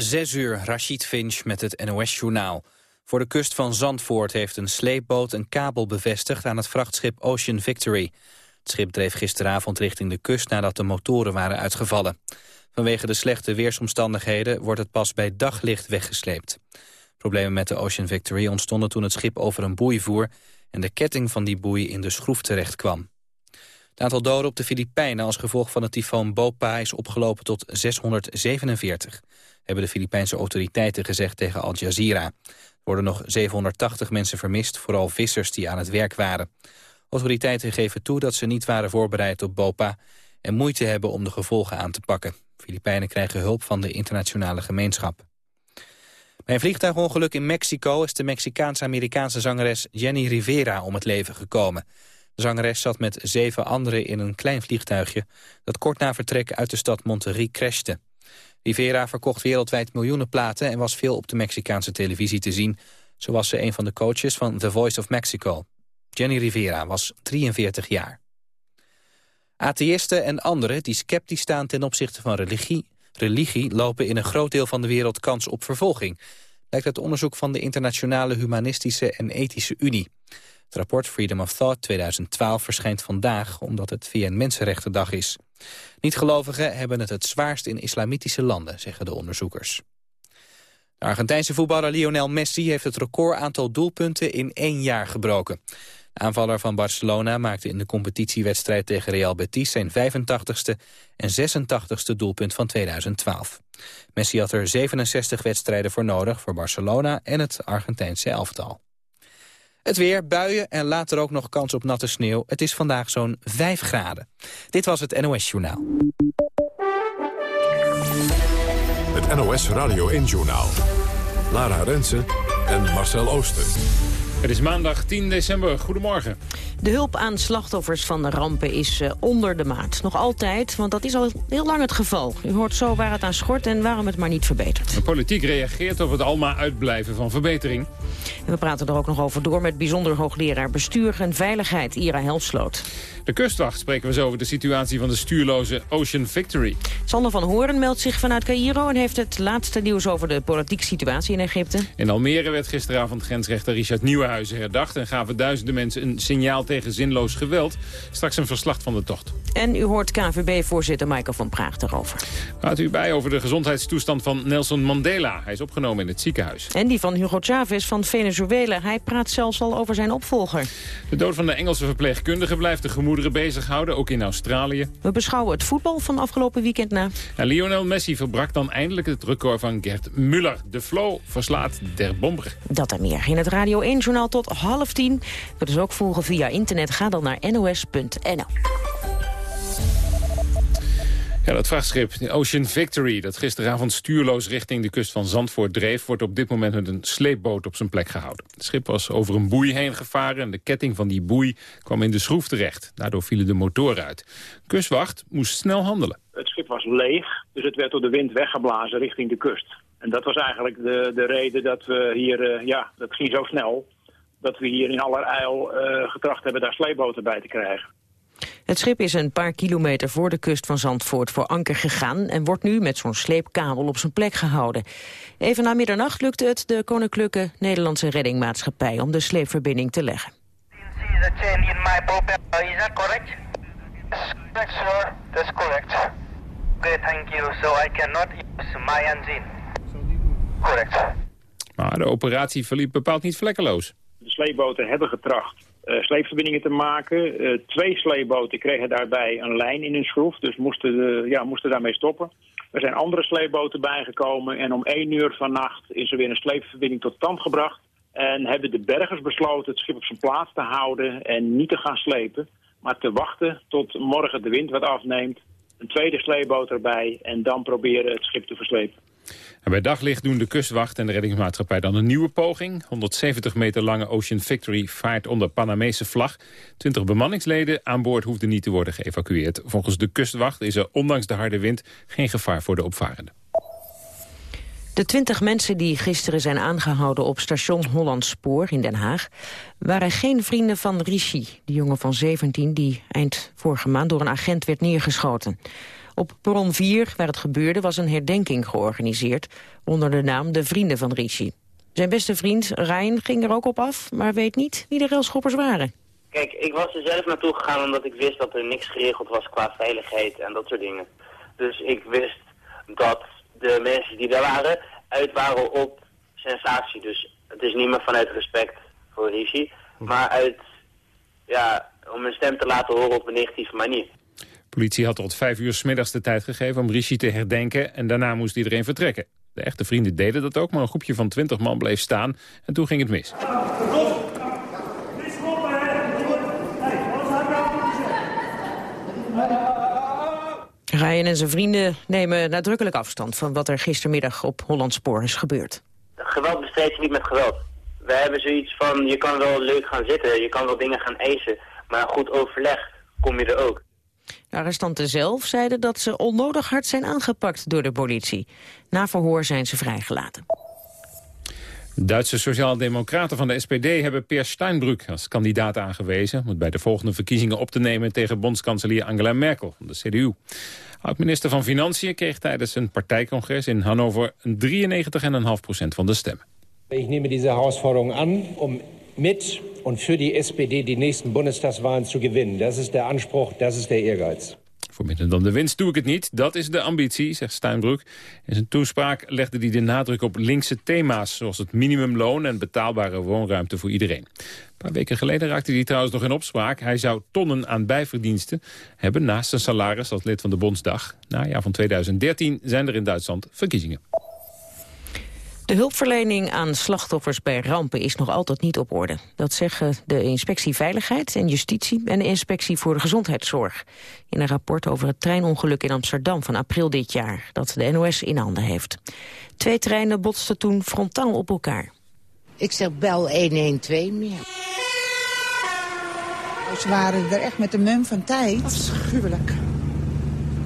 Zes uur, Rashid Finch met het NOS-journaal. Voor de kust van Zandvoort heeft een sleepboot een kabel bevestigd aan het vrachtschip Ocean Victory. Het schip dreef gisteravond richting de kust nadat de motoren waren uitgevallen. Vanwege de slechte weersomstandigheden wordt het pas bij daglicht weggesleept. Problemen met de Ocean Victory ontstonden toen het schip over een boei voer... en de ketting van die boei in de schroef terecht kwam. Het aantal doden op de Filipijnen als gevolg van het tyfoon Bopa is opgelopen tot 647, hebben de Filipijnse autoriteiten gezegd tegen Al Jazeera. Er worden nog 780 mensen vermist, vooral vissers die aan het werk waren. Autoriteiten geven toe dat ze niet waren voorbereid op Bopa en moeite hebben om de gevolgen aan te pakken. Filipijnen krijgen hulp van de internationale gemeenschap. Bij een vliegtuigongeluk in Mexico is de Mexicaanse-Amerikaanse zangeres Jenny Rivera om het leven gekomen. De zangeres zat met zeven anderen in een klein vliegtuigje... dat kort na vertrek uit de stad Monterrey crashte. Rivera verkocht wereldwijd miljoenen platen... en was veel op de Mexicaanse televisie te zien. Zo was ze een van de coaches van The Voice of Mexico. Jenny Rivera was 43 jaar. Atheïsten en anderen die sceptisch staan ten opzichte van religie, religie... lopen in een groot deel van de wereld kans op vervolging... lijkt uit onderzoek van de Internationale Humanistische en Ethische Unie. Het rapport Freedom of Thought 2012 verschijnt vandaag omdat het VN Mensenrechtendag is. Niet-gelovigen hebben het het zwaarst in islamitische landen, zeggen de onderzoekers. De Argentijnse voetballer Lionel Messi heeft het record aantal doelpunten in één jaar gebroken. De aanvaller van Barcelona maakte in de competitiewedstrijd tegen Real Betis zijn 85ste en 86ste doelpunt van 2012. Messi had er 67 wedstrijden voor nodig voor Barcelona en het Argentijnse elftal. Het weer, buien en later ook nog kans op natte sneeuw. Het is vandaag zo'n 5 graden. Dit was het NOS Journaal. Het NOS Radio 1 Journaal. Lara Rensen en Marcel Ooster. Het is maandag 10 december. Goedemorgen. De hulp aan slachtoffers van de rampen is uh, onder de maat. Nog altijd, want dat is al heel lang het geval. U hoort zo waar het aan schort en waarom het maar niet verbetert. De politiek reageert op het almaar uitblijven van verbetering. En we praten er ook nog over door met bijzonder hoogleraar bestuur en veiligheid Ira Helsloot. De kustwacht spreken we zo over de situatie van de stuurloze Ocean Victory. Sander van Hoorn meldt zich vanuit Cairo en heeft het laatste nieuws over de politieke situatie in Egypte. In Almere werd gisteravond grensrechter Richard Nieuwenhuizen herdacht... en gaven duizenden mensen een signaal tegen zinloos geweld. Straks een verslag van de tocht. En u hoort KVB-voorzitter Michael van Praag daarover. Gaat u bij over de gezondheidstoestand van Nelson Mandela. Hij is opgenomen in het ziekenhuis. En die van Hugo Chavez van Venezuela. Hij praat zelfs al over zijn opvolger. De dood van de Engelse verpleegkundige blijft de gemoederen bezighouden, ook in Australië. We beschouwen het voetbal van afgelopen weekend na. En Lionel Messi verbrak dan eindelijk het record van Gert Muller. De flow verslaat der bomber. Dat en meer in het Radio 1-journaal tot half tien. We dus ook volgen via internet. Ga dan naar nos.nl. Ja, dat vrachtschip Ocean Victory, dat gisteravond stuurloos richting de kust van Zandvoort dreef, wordt op dit moment met een sleepboot op zijn plek gehouden. Het schip was over een boei heen gevaren en de ketting van die boei kwam in de schroef terecht. Daardoor vielen de motoren uit. Kustwacht moest snel handelen. Het schip was leeg, dus het werd door de wind weggeblazen richting de kust. En dat was eigenlijk de, de reden dat we hier, uh, ja, dat ging zo snel, dat we hier in allerijl uh, getracht hebben daar sleepboten bij te krijgen. Het schip is een paar kilometer voor de kust van Zandvoort voor anker gegaan... en wordt nu met zo'n sleepkabel op zijn plek gehouden. Even na middernacht lukte het de Koninklijke Nederlandse Reddingmaatschappij... om de sleepverbinding te leggen. That's correct. Okay, thank you. So I cannot use my engine. Correct. Maar de operatie verliep bepaald niet vlekkeloos. De sleepboten hebben getracht sleepverbindingen te maken. Uh, twee sleepboten kregen daarbij een lijn in hun schroef, dus moesten, de, ja, moesten daarmee stoppen. Er zijn andere sleepboten bijgekomen en om één uur vannacht is er weer een sleepverbinding tot stand gebracht. En hebben de bergers besloten het schip op zijn plaats te houden en niet te gaan slepen, maar te wachten tot morgen de wind wat afneemt. Een tweede sleepboot erbij en dan proberen het schip te verslepen. Bij daglicht doen de kustwacht en de reddingsmaatschappij dan een nieuwe poging. 170 meter lange Ocean Victory vaart onder Panamese vlag. 20 bemanningsleden aan boord hoefden niet te worden geëvacueerd. Volgens de kustwacht is er ondanks de harde wind geen gevaar voor de opvarenden. De twintig mensen die gisteren zijn aangehouden op station Hollandspoor in Den Haag... waren geen vrienden van Rishi, de jongen van 17 die eind vorige maand door een agent werd neergeschoten. Op perron 4, waar het gebeurde, was een herdenking georganiseerd... onder de naam De Vrienden van Ricci. Zijn beste vriend, Ryan, ging er ook op af... maar weet niet wie de railschoppers waren. Kijk, ik was er zelf naartoe gegaan omdat ik wist dat er niks geregeld was qua veiligheid en dat soort dingen. Dus ik wist dat de mensen die daar waren, uit waren op sensatie. Dus het is niet meer vanuit respect voor Rishi, maar uit, ja, om een stem te laten horen op een negatieve manier. Politie had tot vijf uur s middags de tijd gegeven om Rishi te herdenken en daarna moest iedereen vertrekken. De echte vrienden deden dat ook, maar een groepje van twintig man bleef staan en toen ging het mis. Ryan en zijn vrienden nemen nadrukkelijk afstand van wat er gistermiddag op Hollandspoor is gebeurd. Geweld bestrijdt je niet met geweld. We hebben zoiets van, je kan wel leuk gaan zitten, je kan wel dingen gaan eisen, maar goed overleg kom je er ook. De arrestanten zelf zeiden dat ze onnodig hard zijn aangepakt door de politie. Na verhoor zijn ze vrijgelaten. Duitse sociaaldemocraten van de SPD hebben Peer Steinbrück als kandidaat aangewezen... om het bij de volgende verkiezingen op te nemen tegen bondskanselier Angela Merkel van de CDU. Oud-minister van Financiën kreeg tijdens een partijcongres in Hannover 93,5% van de stemmen. Ik neem deze herausforderung aan om met en voor die SPD die nächsten Bundestagswahlen te gewinnen. Dat is de Anspruch, dat is de ehrgeiz. Voor minder dan de winst doe ik het niet. Dat is de ambitie, zegt Steinbrück. In zijn toespraak legde hij de nadruk op linkse thema's... zoals het minimumloon en betaalbare woonruimte voor iedereen. Een paar weken geleden raakte hij trouwens nog in opspraak. Hij zou tonnen aan bijverdiensten hebben naast zijn salaris als lid van de Bondsdag. Najaar van 2013 zijn er in Duitsland verkiezingen. De hulpverlening aan slachtoffers bij rampen is nog altijd niet op orde. Dat zeggen de Inspectie Veiligheid en Justitie en de Inspectie voor de Gezondheidszorg. In een rapport over het treinongeluk in Amsterdam van april dit jaar, dat de NOS in handen heeft. Twee treinen botsten toen frontaal op elkaar. Ik zeg bel 112 meer. Ze waren er echt met de mum van tijd. Afschuwelijk.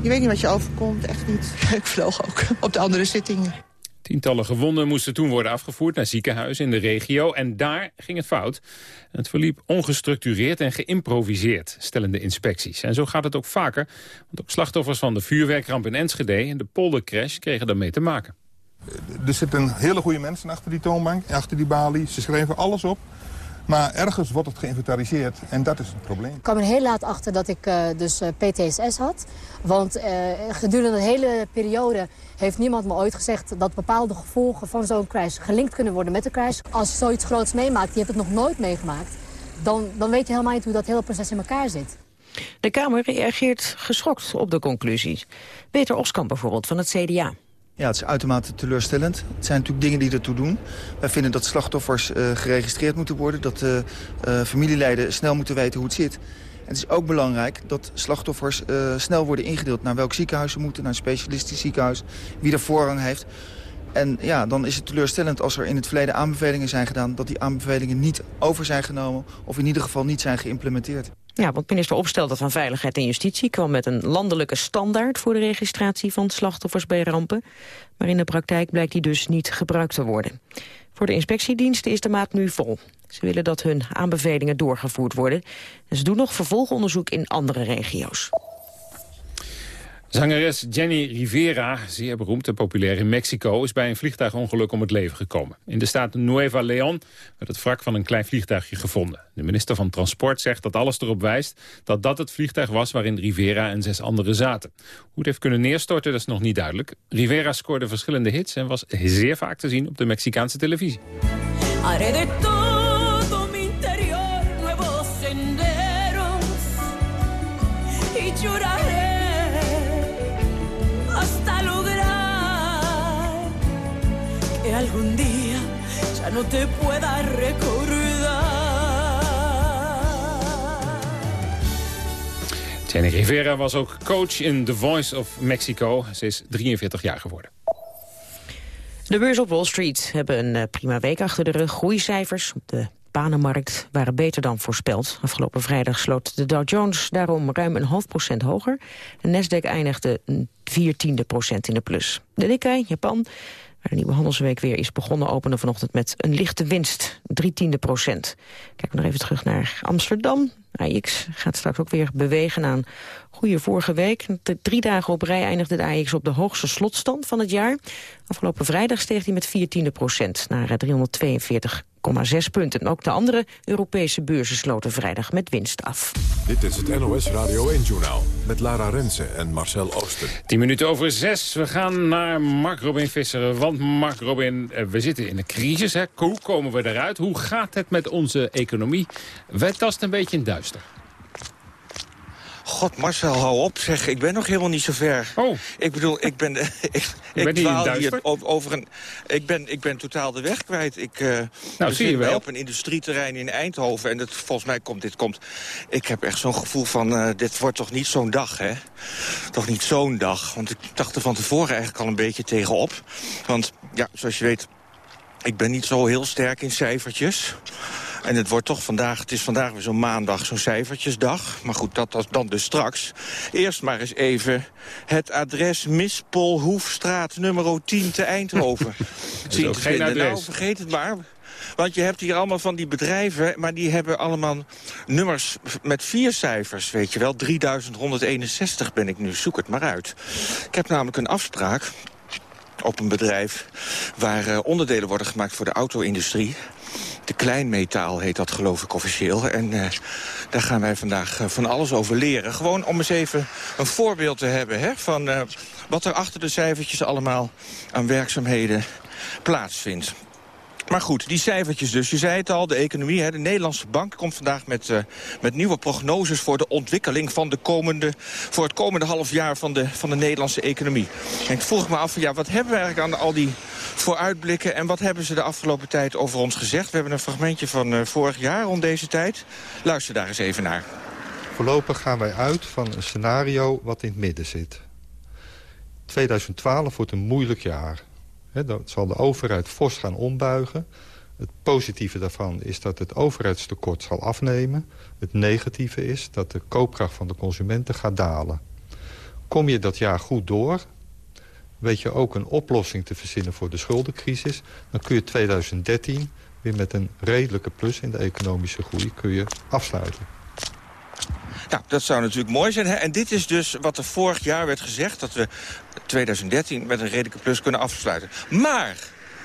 Je weet niet wat je overkomt, echt niet. Ik vloog ook op de andere zittingen. Tientallen gewonden moesten toen worden afgevoerd naar ziekenhuizen in de regio. En daar ging het fout. Het verliep ongestructureerd en geïmproviseerd, stellen de inspecties. En zo gaat het ook vaker, want ook slachtoffers van de vuurwerkramp in Enschede... en de poldercrash kregen daarmee te maken. Er zitten hele goede mensen achter die toonbank, achter die balie. Ze schrijven alles op. Maar ergens wordt het geïnventariseerd en dat is het probleem. Ik kwam er heel laat achter dat ik uh, dus uh, PTSS had. Want uh, gedurende de hele periode heeft niemand me ooit gezegd... dat bepaalde gevolgen van zo'n crash gelinkt kunnen worden met de crash. Als je zoiets groots meemaakt, je hebt het nog nooit meegemaakt... dan, dan weet je helemaal niet hoe dat hele proces in elkaar zit. De Kamer reageert geschokt op de conclusies. Peter Oskamp bijvoorbeeld van het CDA. Ja, het is uitermate teleurstellend. Het zijn natuurlijk dingen die ertoe doen. Wij vinden dat slachtoffers uh, geregistreerd moeten worden. Dat uh, familieleden snel moeten weten hoe het zit. En het is ook belangrijk dat slachtoffers snel worden ingedeeld... naar welk ziekenhuis ze moeten, naar een specialistisch ziekenhuis. Wie er voorrang heeft. En ja, dan is het teleurstellend als er in het verleden aanbevelingen zijn gedaan... dat die aanbevelingen niet over zijn genomen... of in ieder geval niet zijn geïmplementeerd. Ja, want minister Opstelten van Veiligheid en Justitie kwam met een landelijke standaard voor de registratie van slachtoffers bij rampen. Maar in de praktijk blijkt die dus niet gebruikt te worden. Voor de inspectiediensten is de maat nu vol. Ze willen dat hun aanbevelingen doorgevoerd worden. En ze doen nog vervolgonderzoek in andere regio's. Zangeres Jenny Rivera, zeer beroemd en populair in Mexico... is bij een vliegtuigongeluk om het leven gekomen. In de staat Nueva León werd het wrak van een klein vliegtuigje gevonden. De minister van Transport zegt dat alles erop wijst... dat dat het vliegtuig was waarin Rivera en zes anderen zaten. Hoe het heeft kunnen neerstorten, dat is nog niet duidelijk. Rivera scoorde verschillende hits en was zeer vaak te zien op de Mexicaanse televisie. Algún día ya no te pueda recordar. Jenny Rivera was ook coach in The Voice of Mexico. Ze is 43 jaar geworden. De beurs op Wall Street hebben een eh, prima week achter de rug. Groeicijfers op de banenmarkt waren beter dan voorspeld. Afgelopen vrijdag sloot de Dow Jones daarom ruim een half procent hoger. De Nasdaq eindigde een viertiende procent in de plus. De Nikkei, Japan, de nieuwe handelsweek weer is begonnen, openen vanochtend met een lichte winst, drie tiende procent. Kijken we nog even terug naar Amsterdam. AX gaat straks ook weer bewegen aan goede vorige week. Drie dagen op rij eindigde de AX op de hoogste slotstand van het jaar. Afgelopen vrijdag steeg hij met 14 procent naar 342 6 punten. Ook de andere Europese beurzen sloten vrijdag met winst af. Dit is het NOS Radio 1-journaal met Lara Rensen en Marcel Oosten. 10 minuten over 6. We gaan naar Mark Robin Visser. Want Mark Robin, eh, we zitten in een crisis. Hè? Hoe komen we eruit? Hoe gaat het met onze economie? Wij tasten een beetje in duister. God, Marcel, hou op. Zeg, ik ben nog helemaal niet zo ver. Oh. Ik bedoel, ik ben... ik, ik dwaal hier over een... Ik ben, ik ben totaal de weg kwijt. Ik uh, nou, zie je wel. op een industrieterrein in Eindhoven. En het, volgens mij komt dit... Komt, ik heb echt zo'n gevoel van... Uh, dit wordt toch niet zo'n dag, hè? Toch niet zo'n dag. Want ik dacht er van tevoren eigenlijk al een beetje tegenop. Want, ja, zoals je weet... Ik ben niet zo heel sterk in cijfertjes. En het wordt toch vandaag, het is vandaag weer zo'n maandag, zo'n cijfertjesdag. Maar goed, dat, dat dan dus straks. Eerst maar eens even het adres Mispolhoefstraat nummer 10 te Eindhoven. Zien te geen adres. Nou, vergeet het maar. Want je hebt hier allemaal van die bedrijven, maar die hebben allemaal nummers met vier cijfers, weet je wel. 3161 ben ik nu, zoek het maar uit. Ik heb namelijk een afspraak op een bedrijf waar uh, onderdelen worden gemaakt voor de auto-industrie. Kleinmetaal heet dat geloof ik officieel. En uh, daar gaan wij vandaag uh, van alles over leren. Gewoon om eens even een voorbeeld te hebben hè, van uh, wat er achter de cijfertjes allemaal aan werkzaamheden plaatsvindt. Maar goed, die cijfertjes dus. Je zei het al, de economie. Hè, de Nederlandse Bank komt vandaag met, uh, met nieuwe prognoses... voor de ontwikkeling van de komende, voor het komende half jaar van de, van de Nederlandse economie. En ik vroeg me af, ja, wat hebben we eigenlijk aan al die vooruitblikken... en wat hebben ze de afgelopen tijd over ons gezegd? We hebben een fragmentje van uh, vorig jaar rond deze tijd. Luister daar eens even naar. Voorlopig gaan wij uit van een scenario wat in het midden zit. 2012 wordt een moeilijk jaar. He, dat zal de overheid fors gaan ombuigen. Het positieve daarvan is dat het overheidstekort zal afnemen. Het negatieve is dat de koopkracht van de consumenten gaat dalen. Kom je dat jaar goed door, weet je ook een oplossing te verzinnen voor de schuldencrisis... dan kun je 2013 weer met een redelijke plus in de economische groei kun je afsluiten. Nou, dat zou natuurlijk mooi zijn. Hè? En dit is dus wat er vorig jaar werd gezegd... dat we 2013 met een redelijke plus kunnen afsluiten. Maar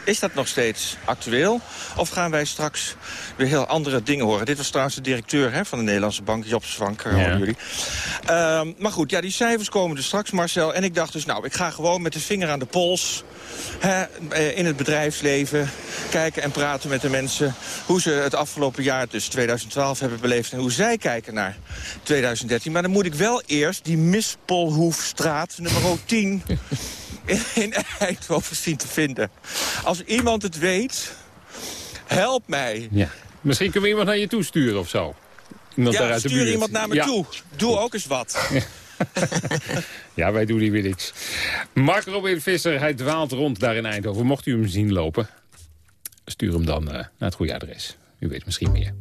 is dat nog steeds actueel? Of gaan wij straks weer heel andere dingen horen? Dit was trouwens de directeur hè, van de Nederlandse Bank, Job Zwank, ja. jullie. Um, maar goed, ja, die cijfers komen er straks, Marcel. En ik dacht dus, nou, ik ga gewoon met de vinger aan de pols... Hè, in het bedrijfsleven kijken en praten met de mensen... hoe ze het afgelopen jaar, dus 2012, hebben beleefd... en hoe zij kijken naar 2013. Maar dan moet ik wel eerst die Mispolhoefstraat, nummer 10... in Eindhoven zien te vinden. Als iemand het weet, help mij. Ja. Misschien kunnen we iemand naar je toe sturen of zo. Iemand ja, stuur iemand naar me ja. toe. Doe ook eens wat. Ja. ja, wij doen hier weer niks. Mark Robin Visser, hij dwaalt rond daar in Eindhoven. Mocht u hem zien lopen, stuur hem dan uh, naar het goede adres. U weet misschien meer.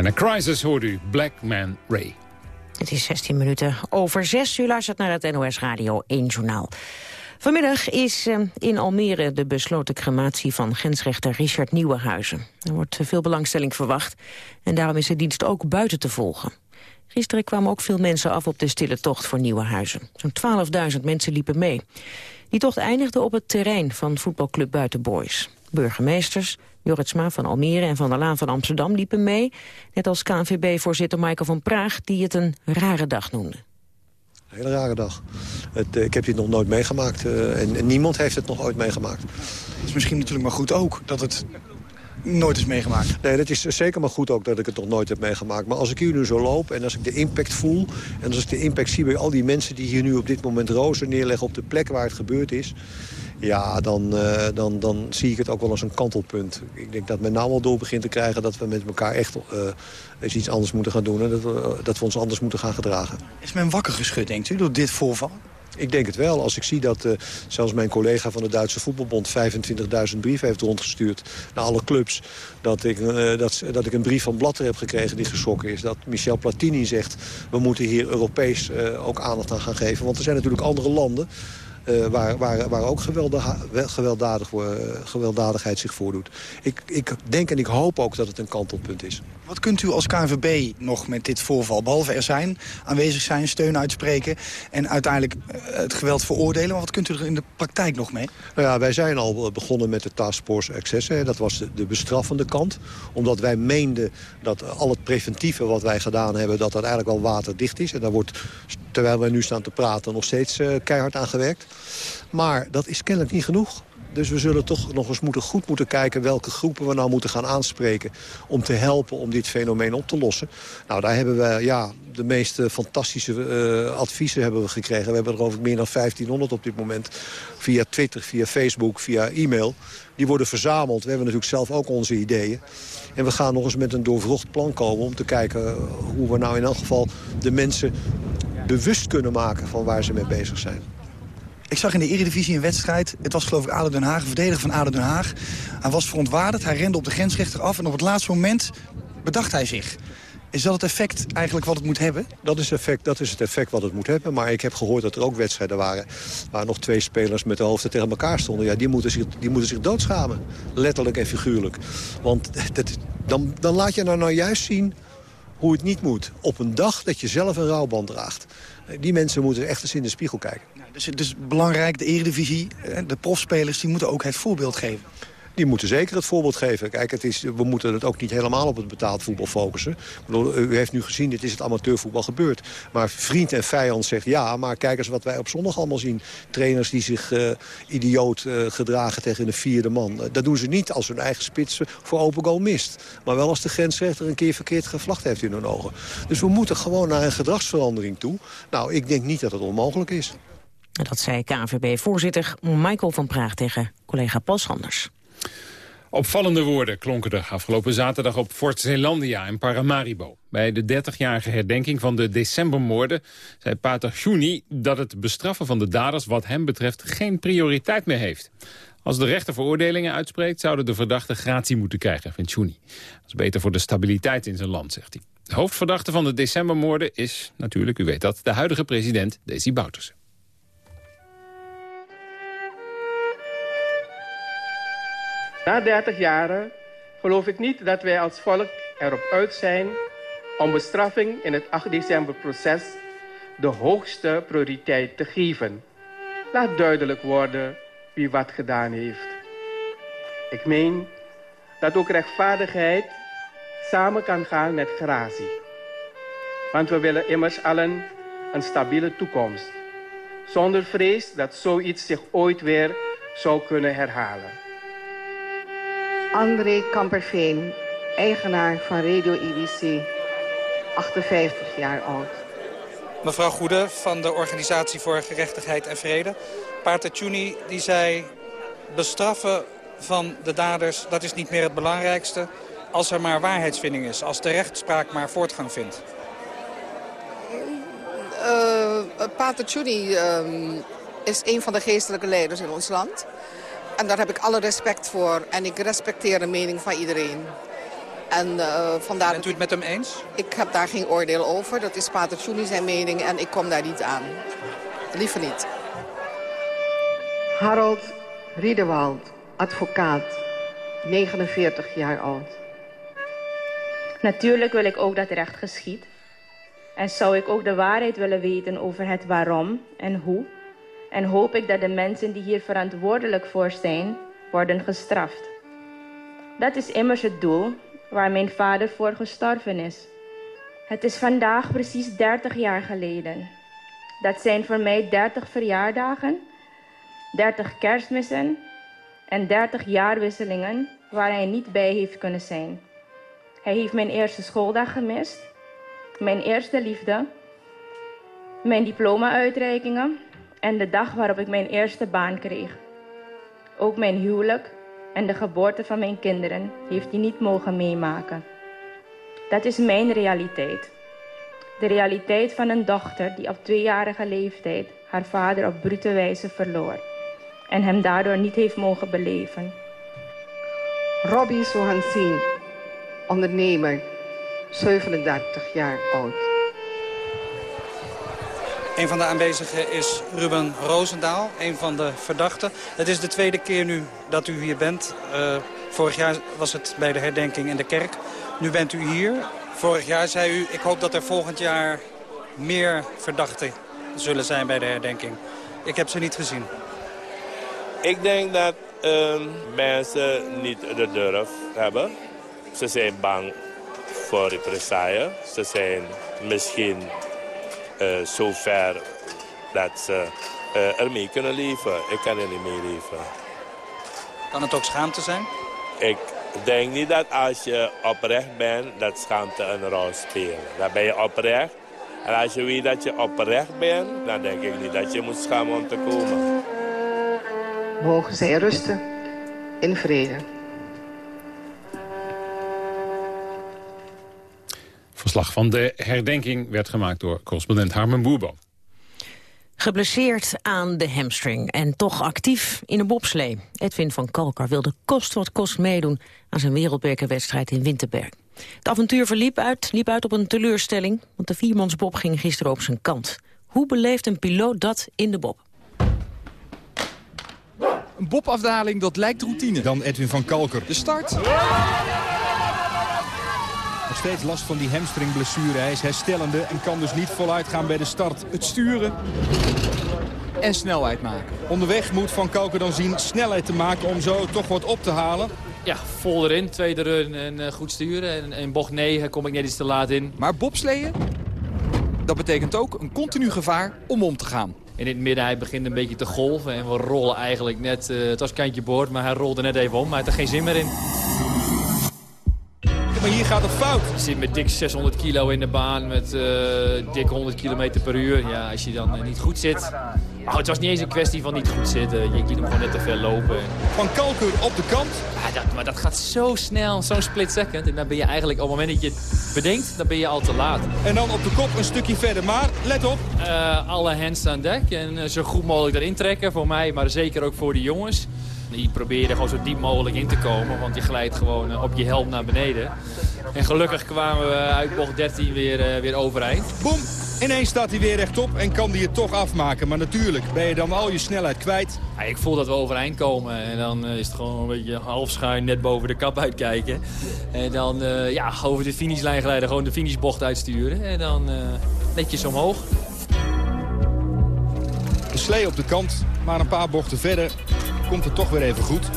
China Crisis hoort u, Black Man Ray. Het is 16 minuten over 6. U luistert naar het NOS Radio 1 Journaal. Vanmiddag is eh, in Almere de besloten crematie van grensrechter Richard Nieuwenhuizen. Er wordt veel belangstelling verwacht en daarom is de dienst ook buiten te volgen. Gisteren kwamen ook veel mensen af op de stille tocht voor Nieuwenhuizen. Zo'n 12.000 mensen liepen mee. Die tocht eindigde op het terrein van voetbalclub Buitenboys. Burgemeesters, Jorrit Sma van Almere en Van der Laan van Amsterdam liepen mee. Net als KNVB-voorzitter Michael van Praag, die het een rare dag noemde. Een hele rare dag. Het, eh, ik heb dit nog nooit meegemaakt uh, en, en, niemand heeft het nog ooit meegemaakt. Het is misschien natuurlijk maar goed ook dat het nooit is meegemaakt. Nee, dat is zeker maar goed ook dat ik het nog nooit heb meegemaakt. Maar als ik hier nu zo loop en als ik de impact voel... en als ik de impact zie bij al die mensen die hier nu op dit moment rozen neerleggen... op de plek waar het gebeurd is... Ja, dan, uh, dan, dan zie ik het ook wel als een kantelpunt. Ik denk dat men nou wel door begint te krijgen dat we met elkaar echt uh, eens iets anders moeten gaan doen. En dat we, dat we ons anders moeten gaan gedragen. Is men wakker geschud, denkt u, door dit voorval? Ik denk het wel. Als ik zie dat uh, zelfs mijn collega van de Duitse voetbalbond... 25.000 brieven heeft rondgestuurd naar alle clubs... Dat ik, uh, dat, dat ik een brief van Blatter heb gekregen die geschrokken is. Dat Michel Platini zegt... we moeten hier Europees uh, ook aandacht aan gaan geven. Want er zijn natuurlijk andere landen... Uh, waar, waar, waar ook gewelddadig, gewelddadigheid zich voordoet. Ik, ik denk en ik hoop ook dat het een kantelpunt is. Wat kunt u als KNVB nog met dit voorval? Behalve er zijn, aanwezig zijn, steun uitspreken... en uiteindelijk het geweld veroordelen. Maar wat kunt u er in de praktijk nog mee? Nou ja, wij zijn al begonnen met de Taskforce Access. Hè. Dat was de, de, bestraffende kant. Omdat wij meenden dat al het preventieve wat wij gedaan hebben... dat dat eigenlijk wel waterdicht is. En daar wordt, terwijl wij nu staan te praten, nog steeds uh, keihard aan gewerkt. Maar dat is kennelijk niet genoeg. Dus we zullen toch nog eens moeten, goed moeten kijken... welke groepen we nou moeten gaan aanspreken... om te helpen om dit fenomeen op te lossen. Nou, daar hebben we ja, de meest fantastische uh, adviezen hebben we gekregen. We hebben er over meer dan 1500 op dit moment. Via Twitter, via Facebook, via e-mail. Die worden verzameld. We hebben natuurlijk zelf ook onze ideeën. En we gaan nog eens met een doorvrocht plan komen... om te kijken hoe we nou in elk geval de mensen bewust kunnen maken... van waar ze mee bezig zijn. Ik zag in de Eredivisie een wedstrijd. Het was geloof ik ADO Den Haag, een verdediger van ADO Den Haag. Hij was verontwaardigd, hij rende op de grensrechter af... en op het laatste moment bedacht hij zich. Is dat het effect eigenlijk wat het moet hebben? Dat is, effect, dat is het effect wat het moet hebben. Maar ik heb gehoord dat er ook wedstrijden waren... waar nog twee spelers met de hoofden tegen elkaar stonden. Ja, die moeten zich, die moeten zich doodschamen. Letterlijk en figuurlijk. Want dat, dan, dan laat je nou, nou juist zien hoe het niet moet. Op een dag dat je zelf een rouwband draagt. Die mensen moeten echt eens in de spiegel kijken. Dus het is belangrijk, de Eredivisie, de profspelers... die moeten ook het voorbeeld geven. Die moeten zeker het voorbeeld geven. Kijk, het is, we moeten het ook niet helemaal op het betaald voetbal focussen. Bedoel, u heeft nu gezien, dit is het amateurvoetbal gebeurd. Maar vriend en vijand zegt ja, maar kijk eens wat wij op zondag allemaal zien. Trainers die zich uh, idioot gedragen tegen een vierde man. Dat doen ze niet als hun eigen spits voor open goal mist. Maar wel als de grensrechter een keer verkeerd gevlacht heeft in hun ogen. Dus we moeten gewoon naar een gedragsverandering toe. Nou, ik denk niet dat het onmogelijk is. Dat zei KNVB-voorzitter Michael van Praag tegen collega Paul Sanders. Opvallende woorden klonken er afgelopen zaterdag op Fort Zeelandia in Paramaribo. Bij de 30-jarige herdenking van de decembermoorden zei Pater Juni dat het bestraffen van de daders wat hem betreft geen prioriteit meer heeft. Als de rechter veroordelingen uitspreekt, zouden de verdachten gratie moeten krijgen, vindt Juni. Dat is beter voor de stabiliteit in zijn land, zegt hij. De hoofdverdachte van de decembermoorden is, natuurlijk, u weet dat, de huidige president Desi Bouterse. Na 30 jaren geloof ik niet dat wij als volk erop uit zijn om bestraffing in het 8 december proces de hoogste prioriteit te geven. Laat duidelijk worden wie wat gedaan heeft. Ik meen dat ook rechtvaardigheid samen kan gaan met gratie. Want we willen immers allen een stabiele toekomst. Zonder vrees dat zoiets zich ooit weer zou kunnen herhalen. André Kamperveen, eigenaar van Radio IBC, 58 jaar oud. Mevrouw Goede van de Organisatie voor Gerechtigheid en Vrede. Pater Tjuni die zei, bestraffen van de daders, dat is niet meer het belangrijkste... als er maar waarheidsvinding is, als de rechtspraak maar voortgang vindt. Uh, Pater Tjuni uh, is een van de geestelijke leiders in ons land... En daar heb ik alle respect voor. En ik respecteer de mening van iedereen. En, uh, vandaar Bent u het met hem eens? Ik heb daar geen oordeel over. Dat is Pater Tjoeni zijn mening en ik kom daar niet aan. Liever niet. Harold Riedewald, advocaat, 49 jaar oud. Natuurlijk wil ik ook dat recht geschiet. En zou ik ook de waarheid willen weten over het waarom en hoe. En hoop ik dat de mensen die hier verantwoordelijk voor zijn, worden gestraft. Dat is immers het doel waar mijn vader voor gestorven is. Het is vandaag precies 30 jaar geleden. Dat zijn voor mij 30 verjaardagen, 30 kerstmissen en 30 jaarwisselingen waar hij niet bij heeft kunnen zijn. Hij heeft mijn eerste schooldag gemist, mijn eerste liefde, mijn diploma-uitreikingen en de dag waarop ik mijn eerste baan kreeg. Ook mijn huwelijk en de geboorte van mijn kinderen heeft hij niet mogen meemaken. Dat is mijn realiteit. De realiteit van een dochter die op tweejarige leeftijd haar vader op brute wijze verloor en hem daardoor niet heeft mogen beleven. Robbie Sohansien, ondernemer, 37 jaar oud. Een van de aanwezigen is Ruben Roosendaal, een van de verdachten. Het is de tweede keer nu dat u hier bent. Uh, vorig jaar was het bij de herdenking in de kerk. Nu bent u hier. Vorig jaar zei u, ik hoop dat er volgend jaar meer verdachten zullen zijn bij de herdenking. Ik heb ze niet gezien. Ik denk dat uh, mensen niet de durf hebben. Ze zijn bang voor represailles. Ze zijn misschien zo ver dat ze uh, ermee kunnen leven. Ik kan er niet mee leven. Kan het ook schaamte zijn? Ik denk niet dat als je oprecht bent, dat schaamte een rol speelt. Dan ben je oprecht. En als je weet dat je oprecht bent, dan denk ik niet dat je moet schamen om te komen. Mogen zij rusten in vrede. Verslag van de herdenking werd gemaakt door correspondent Harmen Boerbo. Geblesseerd aan de hamstring en toch actief in een bobslee. Edwin van Kalkar wilde kost wat kost meedoen aan zijn wereldbekerwedstrijd in Winterberg. Het avontuur verliep uit, liep uit op een teleurstelling, want de viermansbob ging gisteren op zijn kant. Hoe beleeft een piloot dat in de bob? Een bobafdaling, dat lijkt routine. Dan Edwin van Kalker. De start. Nog steeds last van die hamstringblessure. Hij is herstellende en kan dus niet voluit gaan bij de start. Het sturen en snelheid maken. Onderweg moet Van Kalker dan zien snelheid te maken om zo toch wat op te halen. Ja, vol erin, tweede run en uh, goed sturen. En in bocht 9 kom ik net iets te laat in. Maar bobsleeën, dat betekent ook een continu gevaar om om te gaan. In het midden, hij begint een beetje te golven. En we rollen eigenlijk net, uh, het was kantje boord, maar hij rolde net even om. Maar hij had er geen zin meer in. Maar hier gaat het fout. Je zit met dik 600 kilo in de baan met uh, dik 100 km per uur. Ja, als je dan uh, niet goed zit... Oh, het was niet eens een kwestie van niet goed zitten. Je liet hem gewoon net te veel lopen. Van Kalkur op de kant. Ja, dat, maar dat gaat zo snel, zo'n split second. En dan ben je eigenlijk, op het moment dat je het bedenkt, dan ben je al te laat. En dan op de kop een stukje verder. Maar, let op. Uh, alle hands aan dek en zo goed mogelijk erin trekken. Voor mij, maar zeker ook voor de jongens. Die proberen gewoon zo diep mogelijk in te komen, want je glijdt gewoon op je helm naar beneden. En gelukkig kwamen we uit bocht 13 weer, uh, weer overeind. Boom! Ineens staat hij weer rechtop en kan hij het toch afmaken. Maar natuurlijk ben je dan al je snelheid kwijt. Ja, ik voel dat we overeind komen. En dan uh, is het gewoon een beetje half schuin net boven de kap uitkijken. En dan uh, ja, over de finishlijn glijden, gewoon de finishbocht uitsturen. En dan netjes omhoog. De slee op de kant, maar een paar bochten verder komt het toch weer even goed.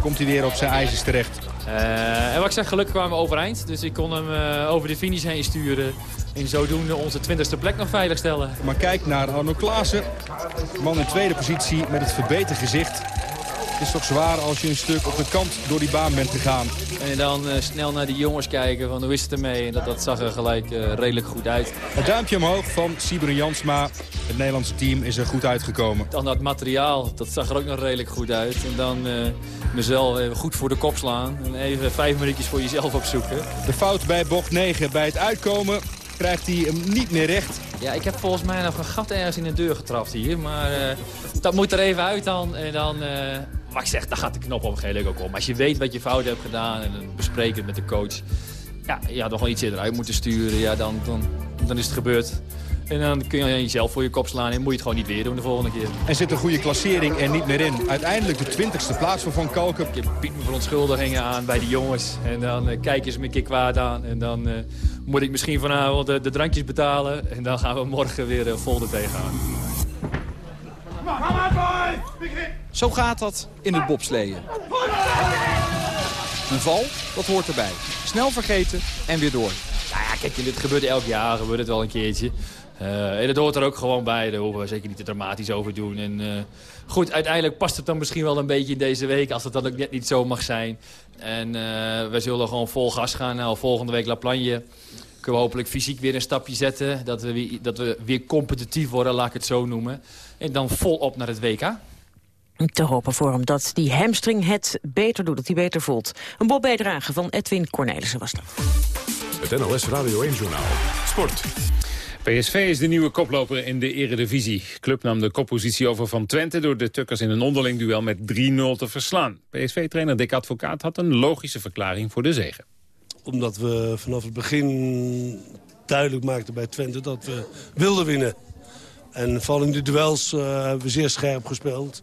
Komt hij weer op zijn ijzers terecht. Uh, en wat ik zeg, gelukkig kwamen we overeind. Dus ik kon hem uh, over de finish heen sturen. En zodoende onze twintigste plek nog veilig stellen. Maar kijk naar Arno Klaassen. Man in tweede positie met het verbeterd gezicht. Het is toch zwaar als je een stuk op de kant door die baan bent gegaan. En dan uh, snel naar die jongens kijken van hoe is het ermee. En dat, dat zag er gelijk uh, redelijk goed uit. Het duimpje omhoog van Sibren Jansma. Het Nederlandse team is er goed uitgekomen. Dan dat materiaal, dat zag er ook nog redelijk goed uit. En dan uh, mezelf even goed voor de kop slaan. En even vijf minuutjes voor jezelf opzoeken. De fout bij bocht 9 bij het uitkomen krijgt hij hem niet meer recht. Ja, ik heb volgens mij nog een gat ergens in de deur getrapt hier. Maar uh, dat moet er even uit dan. En dan uh, Maar ik zeg, daar gaat de knop op een gegeven moment ook om. Als je weet wat je fout hebt gedaan en dan bespreek het met de coach... Ja, je had nog wel iets eerder uit moeten sturen. Ja, dan, dan, dan is het gebeurd. En dan kun je jezelf voor je kop slaan en moet je het gewoon niet weer doen de volgende keer. En zit een goede klassering er niet meer in. Uiteindelijk de twintigste plaats voor Van Kalken. Je biedt me verontschuldigingen aan bij de jongens. En dan uh, kijken ze me een keer kwaad aan. En dan uh, moet ik misschien vanavond de, de, drankjes betalen. En dan gaan we morgen weer uh, vol er tegenaan. Zo gaat dat in het bobsleeën. Een val, dat hoort erbij. Snel vergeten en weer door. Nou ja, kijk, dit gebeurt elk jaar, gebeurt het wel een keertje. Uh, en dat hoort er ook gewoon bij, daar hoeven we zeker niet te dramatisch over doen. En, uh, goed, uiteindelijk past het dan misschien wel een beetje in deze week... als het dan ook net niet zo mag zijn. En uh, we zullen gewoon vol gas gaan. Nou, volgende week La Plagne kunnen we hopelijk fysiek weer een stapje zetten. Dat we, weer, dat we weer competitief worden, laat ik het zo noemen. En dan volop naar het WK. Te hopen voor hem dat die hamstring het beter doet, dat hij beter voelt. Een bol bijdrage van Edwin Cornelissen was dat. Het NOS Radio 1-journaal. Sport. PSV is de nieuwe koploper in de eredivisie. De club nam de koppositie over van Twente... door de Tukkers in een onderling duel met 3-0 te verslaan. PSV-trainer Dick Advocaat had een logische verklaring voor de zege. Omdat we vanaf het begin duidelijk maakten bij Twente dat we wilden winnen. En vooral in de duels uh, hebben we zeer scherp gespeeld.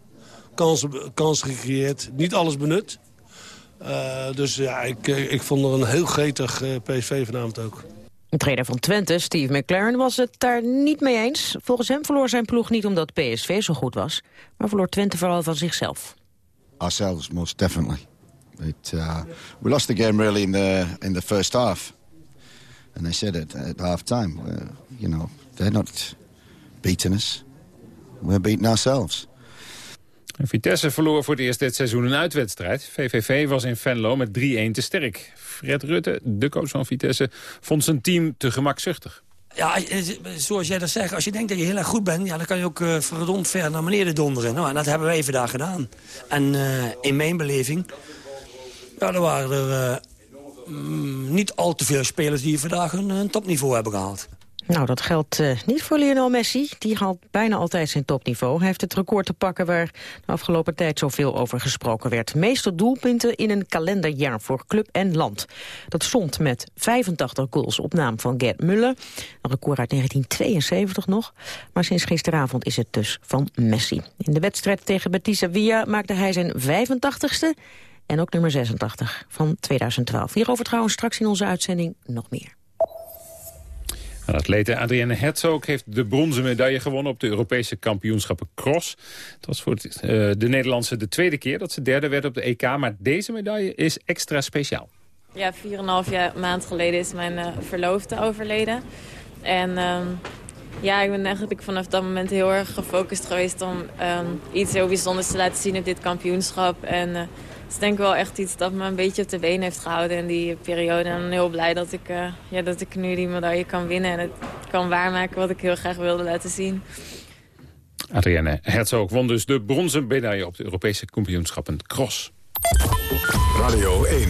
Kansen, kansen gecreëerd, niet alles benut. Uh, dus ja, ik, ik vond er een heel gretig uh, PSV vanavond ook. De trainer van Twente, Steve McLaren, was het daar niet mee eens. Volgens hem verloor zijn ploeg niet omdat PSV zo goed was... maar verloor Twente vooral van zichzelf. Ourselves, most definitely. It, uh, we lost the game really in the, in the first half. And they said it at half time. Uh, you know, they're not beating us. We're beating ourselves. Vitesse verloor voor het eerst dit seizoen een uitwedstrijd. VVV was in Venlo met 3-1 te sterk. Fred Rutte, de coach van Vitesse, vond zijn team te gemakzuchtig. Ja, zoals jij dat zegt, als je denkt dat je heel erg goed bent... Ja, dan kan je ook uh, verdomd ver naar beneden donderen. Nou, en dat hebben we even daar gedaan. En in mijn beleving... Ja, er waren er mm, niet al te veel spelers die vandaag een, een topniveau hebben gehaald. Nou, dat geldt uh, niet voor Lionel Messi. Die haalt bijna altijd zijn topniveau. Hij heeft het record te pakken waar de afgelopen tijd zoveel over gesproken werd. Meeste doelpunten in een kalenderjaar voor club en land. Dat stond met 85 goals op naam van Gerd Muller. Een record uit 1972 nog. Maar sinds gisteravond is het dus van Messi. In de wedstrijd tegen Betis Sevilla maakte hij zijn 85ste en ook nummer 86 van 2012. Hierover trouwens straks in onze uitzending nog meer. Atlete Adrienne Herzog heeft de bronzen medaille gewonnen op de Europese kampioenschappen cross. Het was voor uh, de Nederlandse de tweede keer dat ze derde werd op de EK, maar deze medaille is extra speciaal. Ja, 4,5 jaar maand geleden is mijn uh, verloofde overleden. En um, ja, ik ben eigenlijk vanaf dat moment heel erg gefocust geweest om um, iets heel bijzonders te laten zien op dit kampioenschap. En uh, het is denk ik wel echt iets dat me een beetje op de been heeft gehouden in die periode. En ik ben heel blij dat ik, uh, ja, dat ik nu die medaille kan winnen. En het kan waarmaken wat ik heel graag wilde laten zien. Adrienne Herzog won dus de bronzen medaille op de Europese kampioenschappen cross. Radio 1,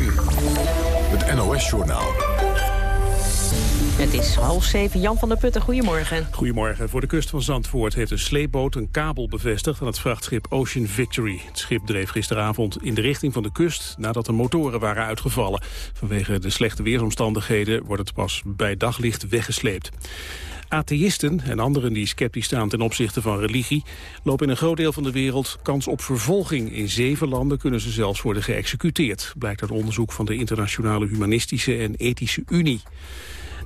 het NOS-journaal. Het is half zeven. Jan van der Putten, goedemorgen. Goedemorgen. Voor de kust van Zandvoort heeft een sleepboot een kabel bevestigd aan het vrachtschip Ocean Victory. Het schip dreef gisteravond in de richting van de kust nadat de motoren waren uitgevallen. Vanwege de slechte weersomstandigheden wordt het pas bij daglicht weggesleept. Atheïsten en anderen die sceptisch staan ten opzichte van religie... lopen in een groot deel van de wereld kans op vervolging. In zeven landen kunnen ze zelfs worden geëxecuteerd... blijkt uit onderzoek van de Internationale Humanistische en Ethische Unie.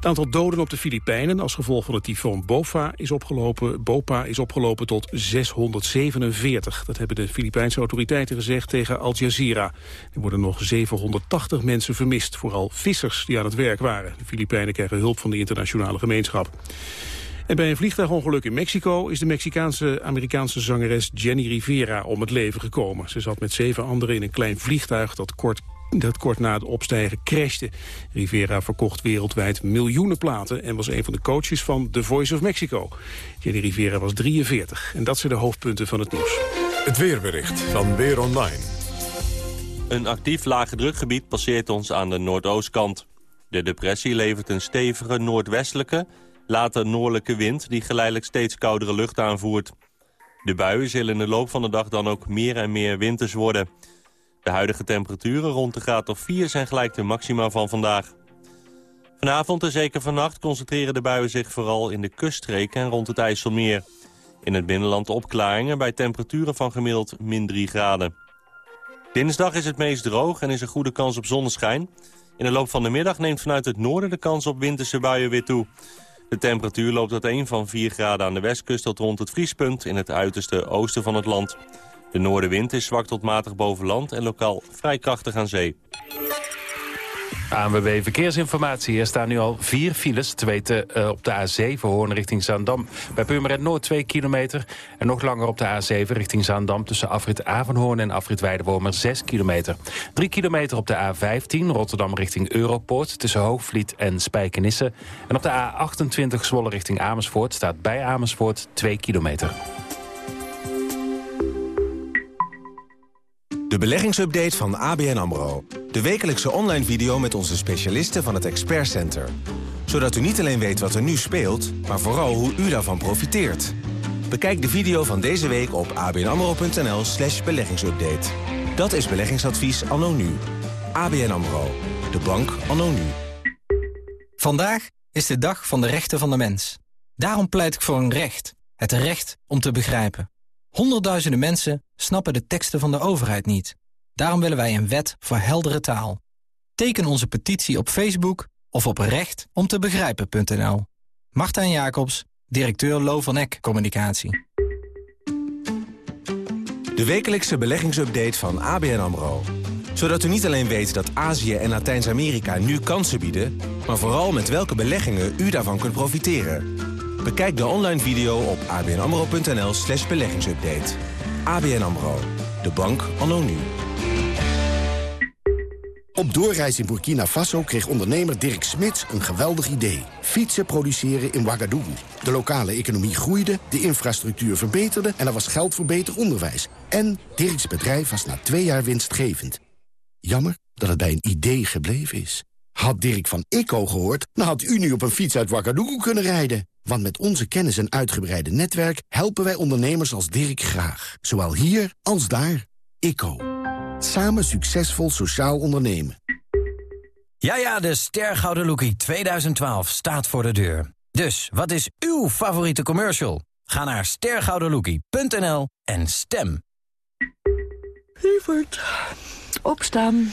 Het aantal doden op de Filipijnen als gevolg van de tyfoon Bofa is opgelopen, Bopa is opgelopen tot 647. Dat hebben de Filipijnse autoriteiten gezegd tegen Al Jazeera. Er worden nog 780 mensen vermist, vooral vissers die aan het werk waren. De Filipijnen krijgen hulp van de internationale gemeenschap. En bij een vliegtuigongeluk in Mexico is de Mexicaanse-Amerikaanse zangeres Jenny Rivera om het leven gekomen. Ze zat met zeven anderen in een klein vliegtuig dat kort dat kort na het opstijgen crashte. Rivera verkocht wereldwijd miljoenen platen... en was een van de coaches van The Voice of Mexico. Jenny Rivera was 43 en dat zijn de hoofdpunten van het nieuws. Het weerbericht van Weer Online. Een actief lage drukgebied passeert ons aan de noordoostkant. De depressie levert een stevige noordwestelijke, later noordelijke wind... die geleidelijk steeds koudere lucht aanvoert. De buien zullen in de loop van de dag dan ook meer en meer winters worden. De huidige temperaturen rond de graad of 4 zijn gelijk de maxima van vandaag. Vanavond en zeker vannacht concentreren de buien zich vooral in de kuststreken en rond het IJsselmeer. In het binnenland opklaringen bij temperaturen van gemiddeld min 3 graden. Dinsdag is het meest droog en is er goede kans op zonneschijn. In de loop van de middag neemt vanuit het noorden de kans op winterse buien weer toe. De temperatuur loopt uiteen van 4 graden aan de westkust tot rond het vriespunt in het uiterste oosten van het land. De noordenwind is zwak tot matig boven land en lokaal vrij krachtig aan zee. ANWB Verkeersinformatie. Er staan nu al vier files te weten uh, op de A7 Hoorn richting Zaandam. Bij Purmerend Noord 2 kilometer. En nog langer op de A7 richting Zaandam tussen afrit Avanhoorn en afrit Weidewormer 6 kilometer. 3 kilometer op de A15 Rotterdam richting Europoort tussen Hoogvliet en Spijkenisse. En op de A28 Zwolle richting Amersfoort staat bij Amersfoort 2 kilometer. De beleggingsupdate van ABN AMRO. De wekelijkse online video met onze specialisten van het Expert Center. Zodat u niet alleen weet wat er nu speelt, maar vooral hoe u daarvan profiteert. Bekijk de video van deze week op abnamro.nl slash beleggingsupdate. Dat is beleggingsadvies anno nu. ABN AMRO. De bank anno nu. Vandaag is de dag van de rechten van de mens. Daarom pleit ik voor een recht. Het recht om te begrijpen. Honderdduizenden mensen snappen de teksten van de overheid niet. Daarom willen wij een wet voor heldere taal. Teken onze petitie op Facebook of op rechtomtebegrijpen.nl. Martijn Jacobs, directeur Lo van Eck Communicatie. De wekelijkse beleggingsupdate van ABN AMRO. Zodat u niet alleen weet dat Azië en Latijns-Amerika nu kansen bieden... maar vooral met welke beleggingen u daarvan kunt profiteren. Bekijk de online video op abnamro.nl slash beleggingsupdate. ABN AMRO, de bank anno nu. Op doorreis in Burkina Faso kreeg ondernemer Dirk Smits een geweldig idee. Fietsen produceren in Ouagadougou. De lokale economie groeide, de infrastructuur verbeterde... en er was geld voor beter onderwijs. En Dirks bedrijf was na twee jaar winstgevend. Jammer dat het bij een idee gebleven is. Had Dirk van ICO gehoord, dan had u nu op een fiets uit Ouagadougou kunnen rijden. Want met onze kennis en uitgebreide netwerk helpen wij ondernemers als Dirk graag. Zowel hier als daar. ICO. Samen succesvol sociaal ondernemen. Ja, ja, de Lookie 2012 staat voor de deur. Dus, wat is uw favoriete commercial? Ga naar stergoudenlookie.nl en stem. Lieverd, opstaan.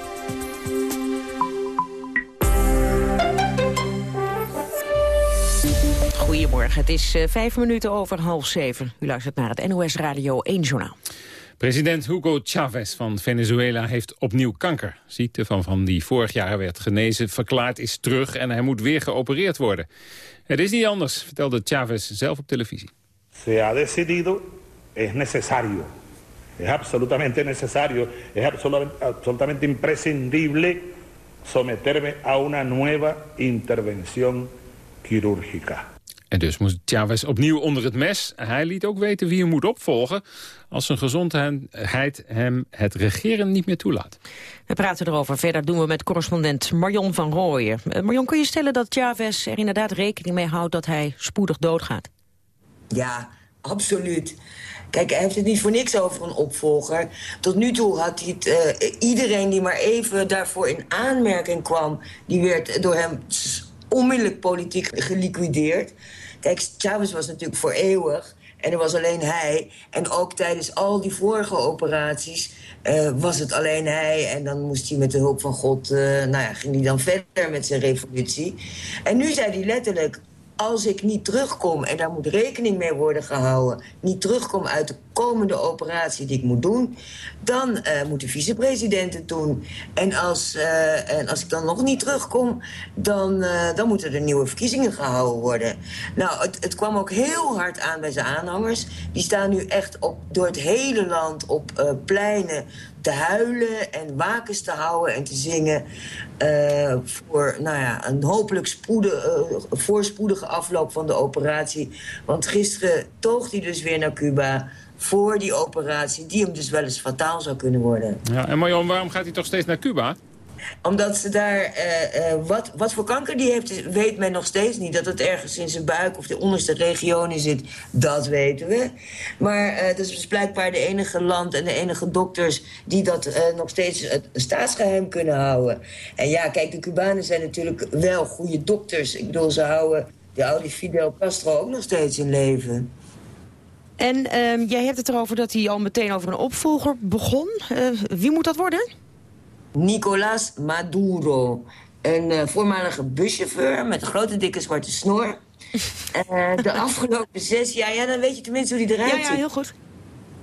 Goedemorgen, het is uh, vijf minuten over half zeven. U luistert naar het NOS Radio 1 Journaal. President Hugo Chavez van Venezuela heeft opnieuw kanker. Ziekte van van die vorig jaar werd genezen verklaard is terug... en hij moet weer geopereerd worden. Het is niet anders, vertelde Chavez zelf op televisie. Se ha decidido, es necesario. Es absolutamente necesario. Es absolutamente, absolutamente imprescindible someterme a una nueva intervención quirúrgica. En dus moest Chavez opnieuw onder het mes. Hij liet ook weten wie hem moet opvolgen... als zijn gezondheid hem het regeren niet meer toelaat. We praten erover. Verder doen we met correspondent Marion van Rooyen. Uh, Marion, kun je stellen dat Chavez er inderdaad rekening mee houdt... dat hij spoedig doodgaat? Ja, absoluut. Kijk, hij heeft het niet voor niks over een opvolger. Tot nu toe had hij het... Uh, iedereen die maar even daarvoor in aanmerking kwam... die werd door hem onmiddellijk politiek geliquideerd. Kijk, Chavez was natuurlijk voor eeuwig. En er was alleen hij. En ook tijdens al die vorige operaties uh, was het alleen hij. En dan moest hij met de hulp van God... Uh, nou ja, ging hij dan verder met zijn revolutie. En nu zei hij letterlijk... als ik niet terugkom, en daar moet rekening mee worden gehouden... niet terugkom uit de komende operatie die ik moet doen... dan uh, moet de vicepresident het doen. En als, uh, en als ik dan nog niet terugkom, dan, uh, dan moeten er nieuwe verkiezingen gehouden worden. Nou, het, het kwam ook heel hard aan bij zijn aanhangers. Die staan nu echt op, door het hele land op pleinen te huilen en wakens te houden en te zingen... Voor nou ja, een hopelijk spoedig, uh, voorspoedige afloop van de operatie. Want gisteren toog hij dus weer naar Cuba voor die operatie... die hem dus wel eens fataal zou kunnen worden. Ja, en Marjon, waarom gaat hij toch steeds naar Cuba? Omdat ze daar, uh, uh, wat, wat voor kanker die heeft, weet men nog steeds niet. Dat het ergens in zijn buik of de onderste regionen zit, dat weten we. Maar uh, het is dus blijkbaar de enige land en de enige dokters... die dat nog steeds het staatsgeheim kunnen houden. En ja, kijk, de Cubanen zijn natuurlijk wel goede dokters. Ik bedoel, ze houden de oude Fidel Castro ook nog steeds in leven. En uh, jij hebt het erover dat hij al meteen over een opvolger begon. Uh, wie moet dat worden? Nicolás Maduro. Een uh, voormalige buschauffeur met een grote dikke zwarte snor. uh, de afgelopen zes jaar... Ja, dan weet je tenminste hoe die eruit ziet. Ja, ja, heel goed.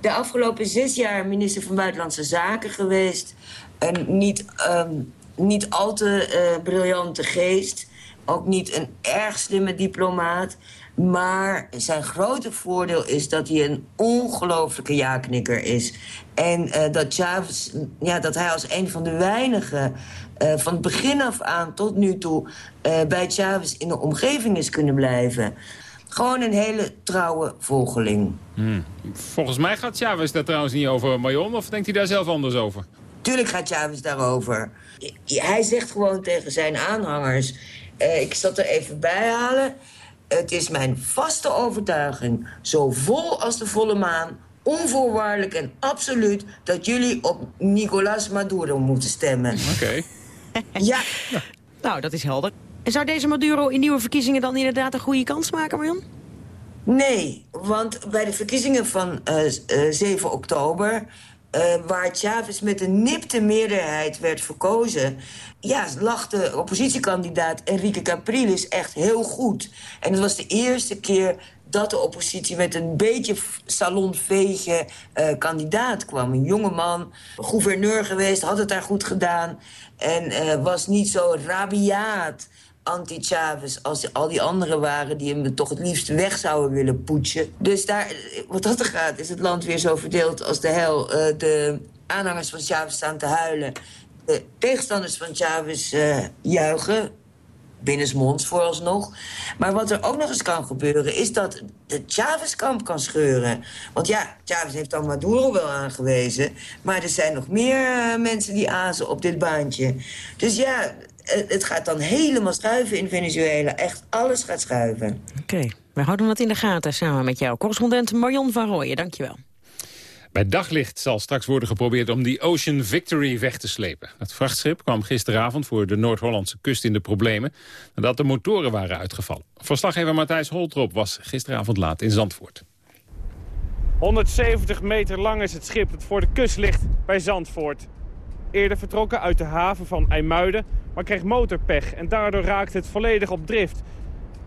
De afgelopen zes jaar minister van Buitenlandse Zaken geweest. Een niet, um, niet al te briljante geest. Ook niet een erg slimme diplomaat. Maar zijn grote voordeel is dat hij een ongelofelijke ja-knikker is. En uh, dat Chavez, ja, dat hij als een van de weinigen... Uh, van het begin af aan tot nu toe uh, bij Chavez in de omgeving is kunnen blijven. Gewoon een hele trouwe volgeling. Hmm. Volgens mij gaat Chavez daar trouwens niet over, Mayon. Of denkt hij daar zelf anders over? Tuurlijk gaat Chavez daarover. Hij zegt gewoon tegen zijn aanhangers... ik zal het er even bij halen... Het is mijn vaste overtuiging, zo vol als de volle maan... onvoorwaardelijk en absoluut dat jullie op Nicolás Maduro moeten stemmen. Oké. Okay. ja. Nou, dat is helder. En zou deze Maduro in nieuwe verkiezingen dan inderdaad een goede kans maken, Marjan? Nee, want bij de verkiezingen van uh, uh, 7 oktober... Uh, waar Chavez met een nipte meerderheid werd verkozen... ja, lag de oppositiekandidaat Enrique Capriles echt heel goed. En het was de eerste keer dat de oppositie met een beetje salonveege uh, kandidaat kwam. Een jonge man, gouverneur geweest, had het daar goed gedaan... en uh, was niet zo rabiaat anti-Chavez als al die anderen waren... die hem toch het liefst weg zouden willen poetsen. Dus daar, wat dat er gaat, is het land weer zo verdeeld als de hel. Uh, de aanhangers van Chavez staan te huilen. De tegenstanders van Chavez uh, juichen. Binnensmonds vooralsnog. Maar wat er ook nog eens kan gebeuren... is dat de Chavez-kamp kan scheuren. Want ja, Chavez heeft dan Maduro wel aangewezen... maar er zijn nog meer uh, mensen die azen op dit baantje. Dus ja, het gaat dan helemaal schuiven in Venezuela. Echt, alles gaat schuiven. Oké, okay. we houden het in de gaten samen met jou. Correspondent Marion van Rooyen, dankjewel. Bij daglicht zal straks worden geprobeerd om die Ocean Victory weg te slepen. Het vrachtschip kwam gisteravond voor de Noord-Hollandse kust in de problemen... nadat de motoren waren uitgevallen. Verslaggever Matthijs Holtrop was gisteravond laat in Zandvoort. 170 meter lang is het schip dat voor de kust ligt bij Zandvoort. Eerder vertrokken uit de haven van IJmuiden, maar kreeg motorpech en daardoor raakte het volledig op drift.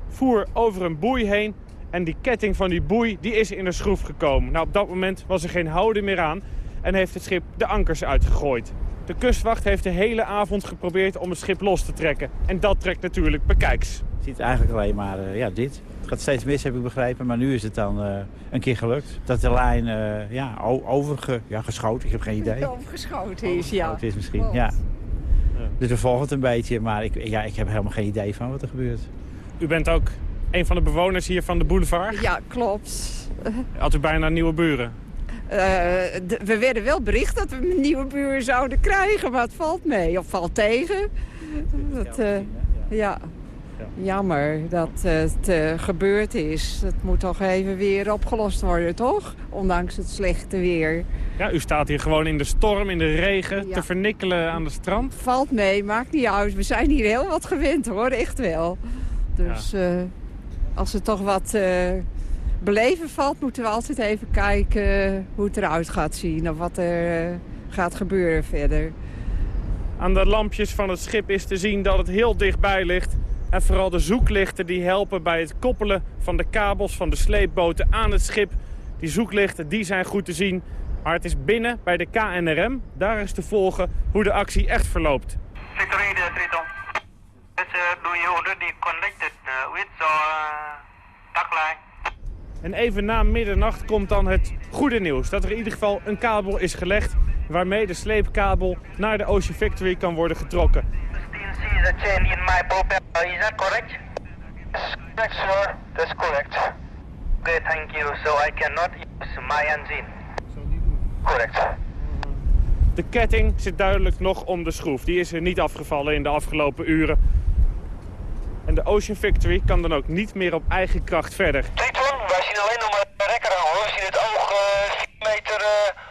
Voer over een boei heen en die ketting van die boei die is in de schroef gekomen. Nou, op dat moment was er geen houden meer aan en heeft het schip de ankers uitgegooid. De kustwacht heeft de hele avond geprobeerd om het schip los te trekken. En dat trekt natuurlijk bekijks. Je ziet eigenlijk alleen maar uh, ja, dit. Het gaat steeds mis, heb ik begrepen. Maar nu is het dan uh, een keer gelukt. Dat de lijn uh, ja, overgeschoten, ja, geschoten, ik heb geen idee. Overgeschoten is, ja. Het is misschien, ja. Dus we volgen het een beetje, maar ik, ja, ik heb helemaal geen idee van wat er gebeurt. U bent ook een van de bewoners hier van de boulevard? Ja, klopt. Had u bijna nieuwe buren? Uh, we werden wel bericht dat we nieuwe buren zouden krijgen, maar het valt mee. Of valt tegen. Dat, uh, ja. Jammer dat het uh, gebeurd is. Het moet toch even weer opgelost worden, toch? Ondanks het slechte weer. Ja, u staat hier gewoon in de storm, in de regen, ja. te vernikkelen aan de strand. Valt mee, maakt niet uit. We zijn hier heel wat gewend, hoor. Echt wel. Dus ja. als er toch wat beleven valt, moeten we altijd even kijken hoe het eruit gaat zien. Of wat er gaat gebeuren verder. Aan de lampjes van het schip is te zien dat het heel dichtbij ligt. En vooral de zoeklichten die helpen bij het koppelen van de kabels van de sleepboten aan het schip... Die zoeklichten die zijn goed te zien. Maar het is binnen bij de KNRM. Daar is te volgen hoe de actie echt verloopt. The uh, tagline? En even na middernacht komt dan het goede nieuws. Dat er in ieder geval een kabel is gelegd... waarmee de sleepkabel naar de Ocean Victory kan worden getrokken. Is that correct? Yes, correct, sir. That's correct. Okay, thank you. So I cannot use my engine. Correct. De ketting zit duidelijk nog om de schroef. Die is er niet afgevallen in de afgelopen uren. En de Ocean Victory kan dan ook niet meer op eigen kracht verder. Triton, wij zien alleen nog maar rekker aan. We zien het oog uh, 4 meter uh, onder de boeg.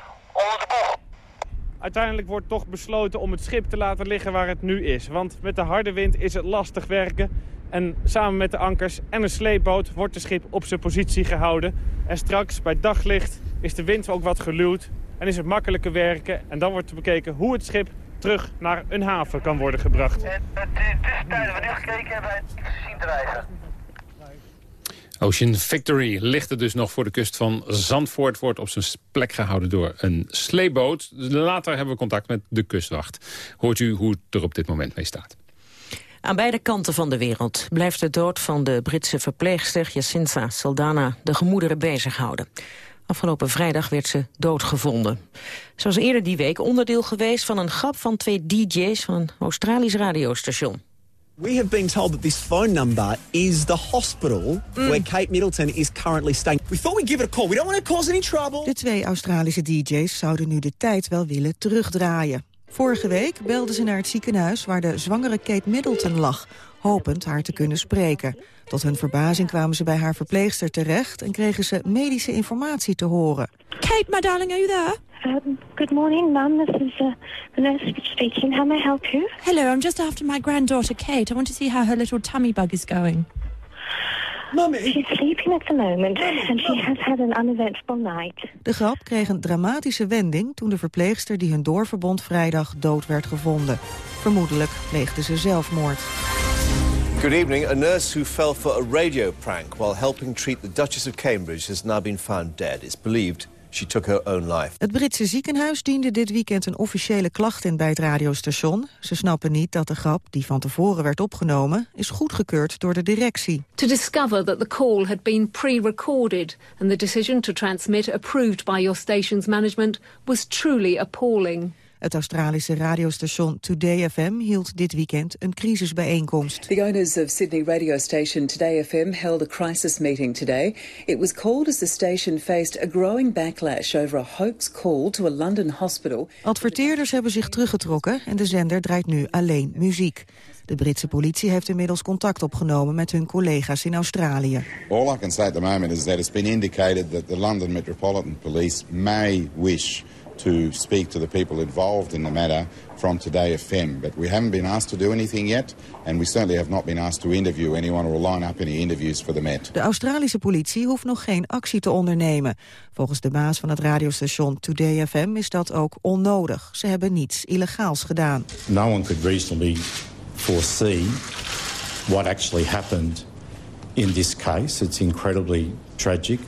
Uiteindelijk wordt toch besloten om het schip te laten liggen waar het nu is. Want met de harde wind is het lastig werken. En samen met de ankers en een sleepboot wordt het schip op zijn positie gehouden. En straks bij daglicht is de wind ook wat geluwd en is het makkelijker werken. En dan wordt bekeken hoe het schip terug naar een haven kan worden gebracht. En uh, tussentijden we nu gekeken hebben wij niet gezien drijven. Ocean Victory ligt er dus nog voor de kust van Zandvoort. Wordt op zijn plek gehouden door een sleeboot. Later hebben we contact met de kustwacht. Hoort u hoe het er op dit moment mee staat. Aan beide kanten van de wereld blijft de dood van de Britse verpleegster Jacinta Saldana de gemoederen bezighouden. Afgelopen vrijdag werd ze doodgevonden. Ze was eerder die week onderdeel geweest van een grap van twee DJ's van een Australisch radiostation. We have been told that this phone number is the hospital where Kate Middleton is currently staying. We thought we'd give it a call. We don't want to cause any trouble. De twee Australische DJ's zouden nu de tijd wel willen terugdraaien. Vorige week belden ze naar het ziekenhuis waar de zwangere Kate Middleton lag, hopend haar te kunnen spreken. Tot hun verbazing kwamen ze bij haar verpleegster terecht en kregen ze medische informatie te horen. Kate, my darling, are you there? Um, good morning, Mum. This is uh, the nurse speaking. How may I help you? Hello, I'm just after my granddaughter Kate. I want to see how her little tummy bug is going. Mummy. She's sleeping at the moment and she has had an uneventful night. De grap kreeg een dramatische wending toen de verpleegster die hun doorverbond vrijdag dood werd gevonden. Vermoedelijk pleegde ze zelfmoord. Good evening. A nurse who fell for a radio prank while helping treat the Duchess of Cambridge has now been found dead. It's believed she took her own life. Het Britse ziekenhuis diende dit weekend een officiële klacht in bij het radiostation. Ze snappen niet dat de grap, die van tevoren werd opgenomen, is goedgekeurd door de directie. To discover that the call had been pre-recorded and the decision to transmit approved by your station's management was truly appalling. Het Australische radiostation Today FM hield dit weekend een crisisbijeenkomst. The owners of Sydney radio station Today FM held a crisis meeting today. It was called as the station faced a growing backlash over a hoax call to a London hospital. Adverteerders hebben zich teruggetrokken en de zender draait nu alleen muziek. De Britse politie heeft inmiddels contact opgenomen met hun collega's in Australië. All I can say at the moment is that it's been indicated that the London Metropolitan Police may wish to speak to the people involved in the matter from Today FM. But we haven't been asked to do anything yet, and we certainly have not been asked to interview anyone or line up any interviews for the Met. De Australische politie hoeft nog geen actie te ondernemen. Volgens de baas van het radiostation Today FM is dat ook onnodig. Ze hebben niets illegaals gedaan. No one could reasonably foresee what actually happened in this case. It's incredibly tragic.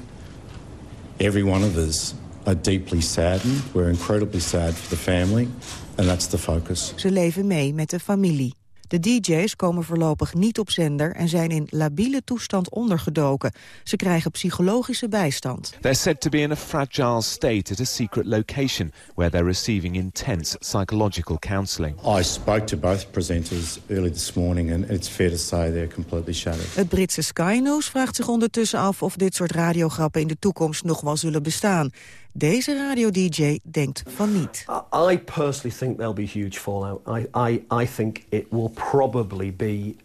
Every one of us are deeply saddened. We're incredibly sad for the family. And that's the focus. Ze leven mee met de familie. De DJ's komen voorlopig niet op zender en zijn in labiele toestand ondergedoken. Ze krijgen psychologische bijstand. They're said to be in a fragile state at a secret location where they're receiving intense psychological counselling. I spoke to both presenters early this morning and it's fair to say they're completely shattered. Het Britse Sky News vraagt zich ondertussen af of dit soort radiograppen in de toekomst nog wel zullen bestaan. Deze radio-dj denkt van niet. I personally think there'll be huge fallout. I, I, I think it will probably be,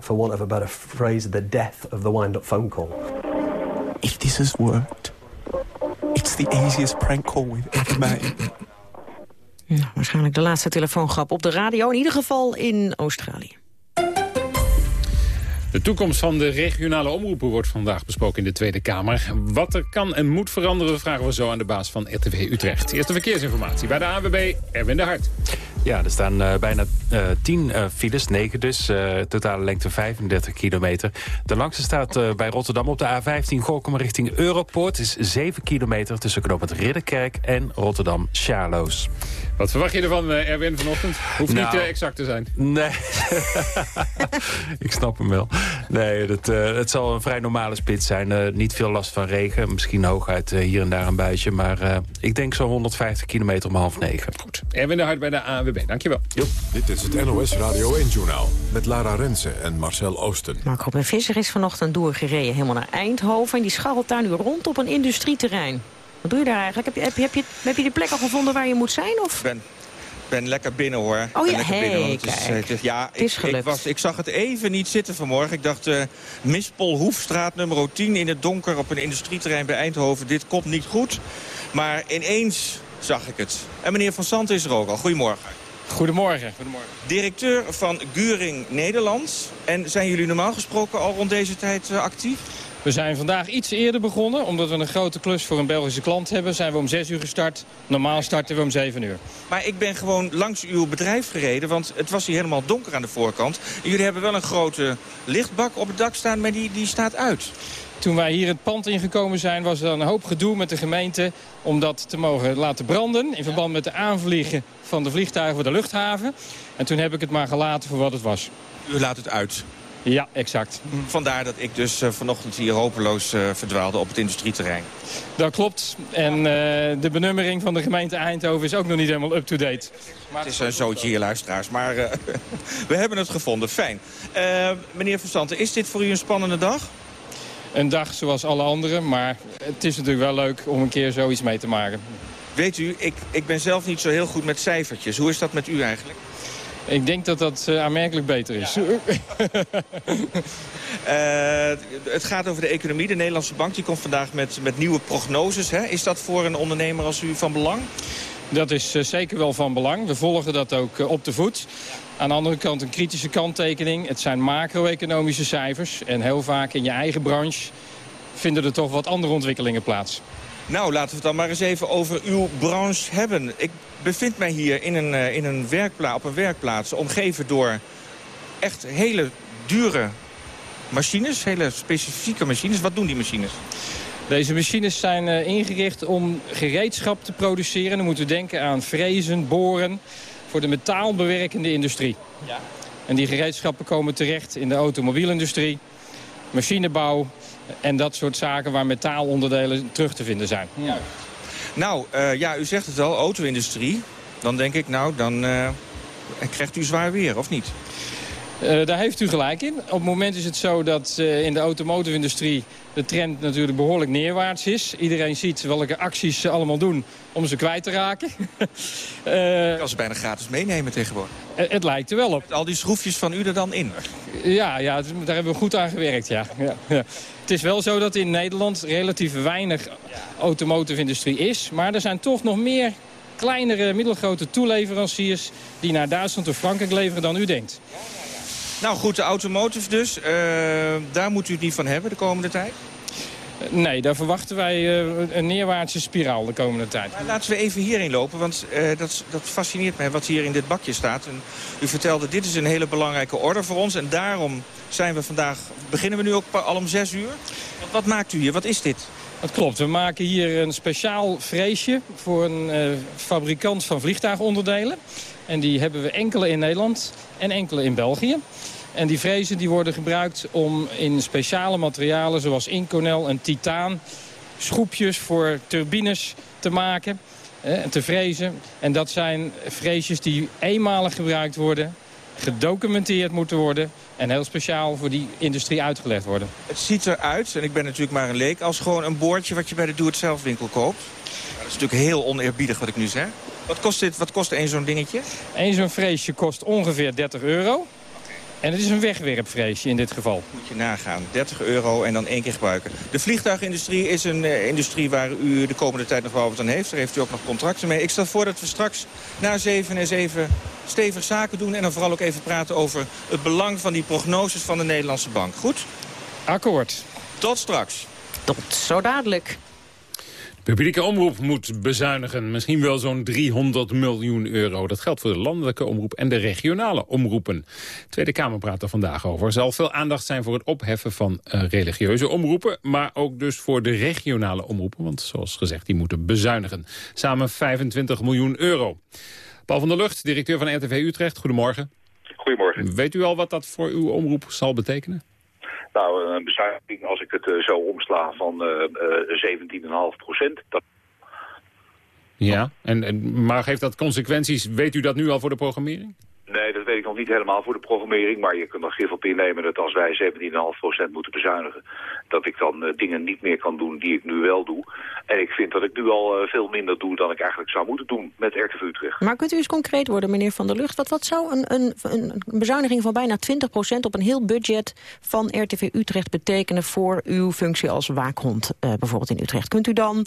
for want of a better phrase, the death of the wind-up phone call. If this has worked, it's the easiest prank call we've ever made. Ja, waarschijnlijk de laatste telefoongrap op de radio, in ieder geval in Australië. De toekomst van de regionale omroepen wordt vandaag besproken in de Tweede Kamer. Wat er kan en moet veranderen vragen we zo aan de baas van RTV Utrecht. Eerste verkeersinformatie bij de AWB, Erwin de Hart. Ja, er staan uh, bijna uh, 10 uh, files, 9 dus. totale lengte 35 kilometer. De langste staat bij Rotterdam op de A15 Gorkum richting Europoort. is 7 kilometer tussen knoop het Ridderkerk en Rotterdam-Charloes. Wat verwacht je ervan, Erwin, vanochtend? Hoeft nou, niet exact te zijn. Nee, ik snap hem wel. Nee, het, het zal een vrij normale spits zijn. niet veel last van regen. Misschien hooguit hier en daar een buitje. Maar ik denk zo'n 150 kilometer om half negen. Goed. Erwin de Hart bij de ANWB. Dankjewel. Jo. Dit is het NOS Radio 1-journaal met Lara Rensen en Marcel Oosten. Marco Ben Visser is vanochtend doorgereden helemaal naar Eindhoven... en die scharrelt daar nu rond op een industrieterrein. Wat doe je daar eigenlijk? Heb je, heb je, heb je, heb je de plek al gevonden waar je moet zijn? Of? Ben, ben lekker binnen hoor. Oh ja, hey, binnen, het is, het is, ja, het is ik, ik, was, ik zag het even niet zitten vanmorgen. Ik dacht, uh, Mispolhoefstraat nummer 10 in het donker op een industrieterrein bij Eindhoven. Dit komt niet goed. Maar ineens zag ik het. En meneer Van Sant is er ook al. Goedemorgen. Goedemorgen. Goedemorgen. Directeur van Guring Nederland. En zijn jullie normaal gesproken al rond deze tijd uh, actief? We zijn vandaag iets eerder begonnen. Omdat we een grote klus voor een Belgische klant hebben... zijn we om 6 uur gestart. Normaal starten we om 7 uur. Maar ik ben gewoon langs uw bedrijf gereden... want het was hier helemaal donker aan de voorkant. En jullie hebben wel een grote lichtbak op het dak staan... maar die, die staat uit. Toen wij hier het pand ingekomen zijn, was er een hoop gedoe met de gemeente... om dat te mogen laten branden in verband met de aanvliegen van de vliegtuigen voor de luchthaven. En toen heb ik het maar gelaten voor wat het was. U laat het uit? Ja, exact. Vandaar dat ik dus uh, vanochtend hier hopeloos uh, verdwaalde op het industrieterrein. Dat klopt. En uh, de benummering van de gemeente Eindhoven is ook nog niet helemaal up-to-date. Het is een zootje hier, luisteraars. Maar we hebben het gevonden. Fijn. meneer Verstanten, is dit voor u een spannende dag? Een dag zoals alle anderen. Maar het is natuurlijk wel leuk om een keer zoiets mee te maken. Weet u, ik, ik ben zelf niet zo heel goed met cijfertjes. Hoe is dat met u eigenlijk? Ik denk dat dat uh, aanmerkelijk beter is. Ja. uh, het gaat over de economie. De Nederlandse Bank die komt vandaag met, met nieuwe prognoses. Hè? Is dat voor een ondernemer als u van belang? Dat is uh, zeker wel van belang. We volgen dat ook op de voet. Aan de andere kant een kritische kanttekening. Het zijn macro-economische cijfers. En heel vaak in je eigen branche vinden er toch wat andere ontwikkelingen plaats. Nou, laten we het dan maar eens even over uw branche hebben. Ik bevind mij hier in een, uh, in een werkpla op een werkplaats... omgeven door echt hele dure machines, hele specifieke machines. Wat doen die machines? Deze machines zijn uh, ingericht om gereedschap te produceren. Dan moeten we denken aan frezen, boren voor de metaalbewerkende industrie. Ja. En die gereedschappen komen terecht in de automobielindustrie, machinebouw en dat soort zaken waar metaalonderdelen terug te vinden zijn. Ja. Nou, uh, ja, u zegt het al, auto-industrie. Dan denk ik, nou, dan uh, krijgt u zwaar weer, of niet? Uh, daar heeft u gelijk in. Op het moment is het zo dat uh, in de automotive-industrie de trend natuurlijk behoorlijk neerwaarts is. Iedereen ziet welke acties ze allemaal doen om ze kwijt te raken. uh, kan ze bijna gratis meenemen tegenwoordig. het lijkt er wel op. Al die schroefjes van u er dan in? Ja, ja daar hebben we goed aan gewerkt, ja. ja, ja. Het is wel zo dat in Nederland relatief weinig automotive-industrie is. Maar er zijn toch nog meer kleinere, middelgrote toeleveranciers... die naar Duitsland of Frankrijk leveren dan u denkt. Nou goed, de automotive dus. Uh, daar moet u het niet van hebben de komende tijd? Nee, daar verwachten wij uh, een neerwaartse spiraal de komende tijd. Maar laten we even hierheen lopen, want uh, dat, dat fascineert mij wat hier in dit bakje staat. En u vertelde, dit is een hele belangrijke order voor ons. En daarom zijn we vandaag, beginnen we nu ook al om zes uur. Wat maakt u hier? Wat is dit? Dat klopt. We maken hier een speciaal vreesje voor een uh, fabrikant van vliegtuigonderdelen. En die hebben we enkele in Nederland en enkele in België. En die frezen die worden gebruikt om in speciale materialen zoals inconel en titaan... schroepjes voor turbines te maken en te frezen. En dat zijn freesjes die eenmalig gebruikt worden gedocumenteerd moeten worden... en heel speciaal voor die industrie uitgelegd worden. Het ziet eruit, en ik ben natuurlijk maar een leek... als gewoon een boordje wat je bij de doe-het-zelf winkel koopt. dat is natuurlijk heel oneerbiedig wat ik nu zeg. Wat kost, dit, wat kost één zo'n dingetje? Eén zo'n vreesje kost ongeveer 30 euro. En het is een wegwerpvreesje in dit geval. Moet je nagaan. 30 euro en dan één keer gebruiken. De vliegtuigindustrie is een uh, industrie waar u de komende tijd nog wel wat aan heeft. Daar heeft u ook nog contracten mee. Ik stel voor dat we straks na zeven eens even stevig zaken doen... en dan vooral ook even praten over het belang van die prognoses van de Nederlandse Bank. Goed? Akkoord. Tot straks. Tot zo dadelijk. Publieke omroep moet bezuinigen. Misschien wel zo'n 300 miljoen euro. Dat geldt voor de landelijke omroep en de regionale omroepen. De Tweede Kamer praat er vandaag over. Er zal veel aandacht zijn voor het opheffen van uh, religieuze omroepen... maar ook dus voor de regionale omroepen. Want zoals gezegd, die moeten bezuinigen. Samen 25 miljoen euro. Paul van der Lucht, directeur van RTV Utrecht. Goedemorgen. Goedemorgen. Weet u al wat dat voor uw omroep zal betekenen? Nou, een bezuiniging, als ik het uh, zo omsla, van uh, uh, 17,5 procent. Dat... Ja, en, en, maar geeft dat consequenties, weet u dat nu al voor de programmering? Nee, dat weet ik nog niet helemaal voor de programmering. Maar je kunt er gif op innemen dat als wij 17,5% moeten bezuinigen... dat ik dan uh, dingen niet meer kan doen die ik nu wel doe. En ik vind dat ik nu al uh, veel minder doe dan ik eigenlijk zou moeten doen met RTV Utrecht. Maar kunt u eens concreet worden, meneer Van der Lucht? Wat, wat zou een, een, een bezuiniging van bijna 20% op een heel budget van RTV Utrecht betekenen... voor uw functie als waakhond, uh, bijvoorbeeld in Utrecht? Kunt u dan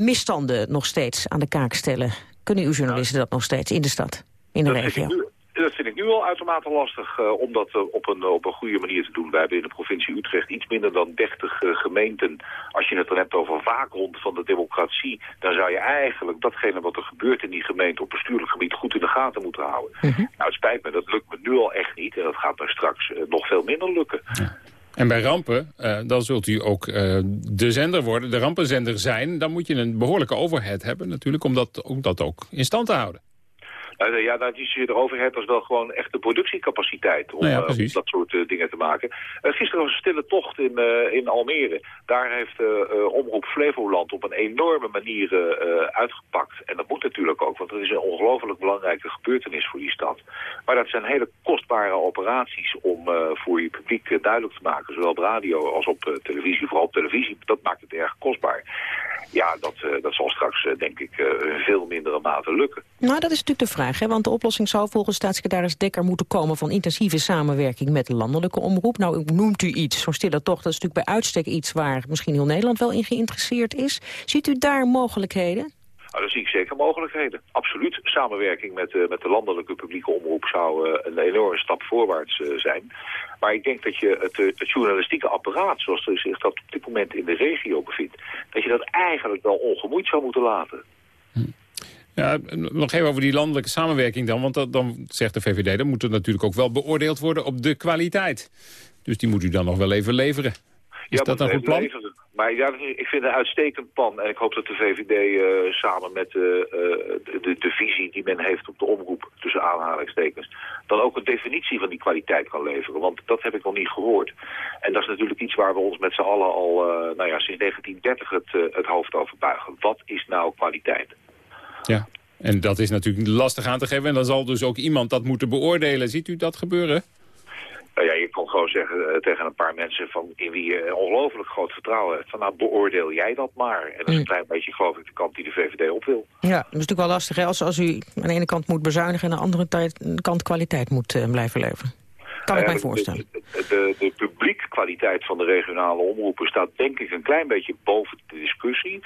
misstanden nog steeds aan de kaak stellen? Kunnen uw journalisten dat nog steeds in de stad, in de dat regio? Dat vind ik nu al uitermate lastig uh, om dat uh, op, een, op een goede manier te doen. Wij hebben in de provincie Utrecht iets minder dan 30 uh, gemeenten. Als je het dan hebt over waakhond van de democratie... dan zou je eigenlijk datgene wat er gebeurt in die gemeente... op bestuurlijk gebied goed in de gaten moeten houden. Mm -hmm. Nou, het spijt me, dat lukt me nu al echt niet. En dat gaat me straks nog veel minder lukken. Ja. En bij rampen, uh, dan zult u ook uh, de zender worden, de rampenzender zijn. Dan moet je een behoorlijke overhead hebben natuurlijk, om dat, om dat ook in stand te houden. Uh, ja, dat is de overheid als wel gewoon echt de productiecapaciteit om, nou ja, uh, om dat soort uh, dingen te maken. gisteren was een stille tocht in, in Almere. Daar heeft Omroep Flevoland op een enorme manier uitgepakt. En dat moet natuurlijk ook, want het is een ongelooflijk belangrijke gebeurtenis voor die stad. Maar dat zijn hele kostbare operaties om voor je publiek duidelijk te maken. Zowel op radio als op televisie, vooral op televisie. Dat maakt het erg kostbaar. Ja, dat, dat zal straks denk ik in veel mindere mate lukken. Nou, dat is natuurlijk de vraag. Want de oplossing zou volgens staatssecretaris Dekker moeten komen... van intensieve samenwerking met de landelijke omroep. Nou, noemt u iets, zo'n stille toch, dat is natuurlijk bij uitstek iets... waar misschien heel Nederland wel in geïnteresseerd is. Ziet u daar mogelijkheden? Nou, daar zie ik zeker mogelijkheden. Absoluut. Samenwerking met, uh, met de landelijke publieke omroep zou uh, een enorme stap voorwaarts uh, zijn. Maar ik denk dat je het, het journalistieke apparaat, zoals er zich dat op dit moment in de regio bevindt, dat je dat eigenlijk wel ongemoeid zou moeten laten. Ja, nog even over die landelijke samenwerking dan. Want dat, dan zegt de VVD, dan moet het natuurlijk ook wel beoordeeld worden op de kwaliteit. Dus die moet u dan nog wel even leveren. Is ja, dat een goed plan? Leveren. Maar ja, ik vind het een uitstekend plan. En ik hoop dat de VVD uh, samen met uh, de, de, de, visie die men heeft op de omroep, tussen aanhalingstekens, dan ook een definitie van die kwaliteit kan leveren. Want dat heb ik nog niet gehoord. En dat is natuurlijk iets waar we ons met z'n allen al, uh, nou ja, sinds 1930 het, het hoofd over buigen. Wat is nou kwaliteit? Ja, en dat is natuurlijk lastig aan te geven. En dan zal dus ook iemand dat moeten beoordelen. Ziet u dat gebeuren? Nou ja, je kan gewoon zeggen uh, tegen een paar mensen van, in wie je ongelooflijk groot vertrouwen hebt. Van nou, beoordeel jij dat maar. En dat is een klein beetje, geloof ik, de kant die de VVD op wil. Ja, dat is natuurlijk wel lastig. Hè? Als, als u aan de ene kant moet bezuinigen... en aan de andere kant kwaliteit moet uh, blijven leveren. Kan ik mij voorstellen. De, de, de, publiekkwaliteit van de regionale omroepen staat denk ik een klein beetje boven de discussie.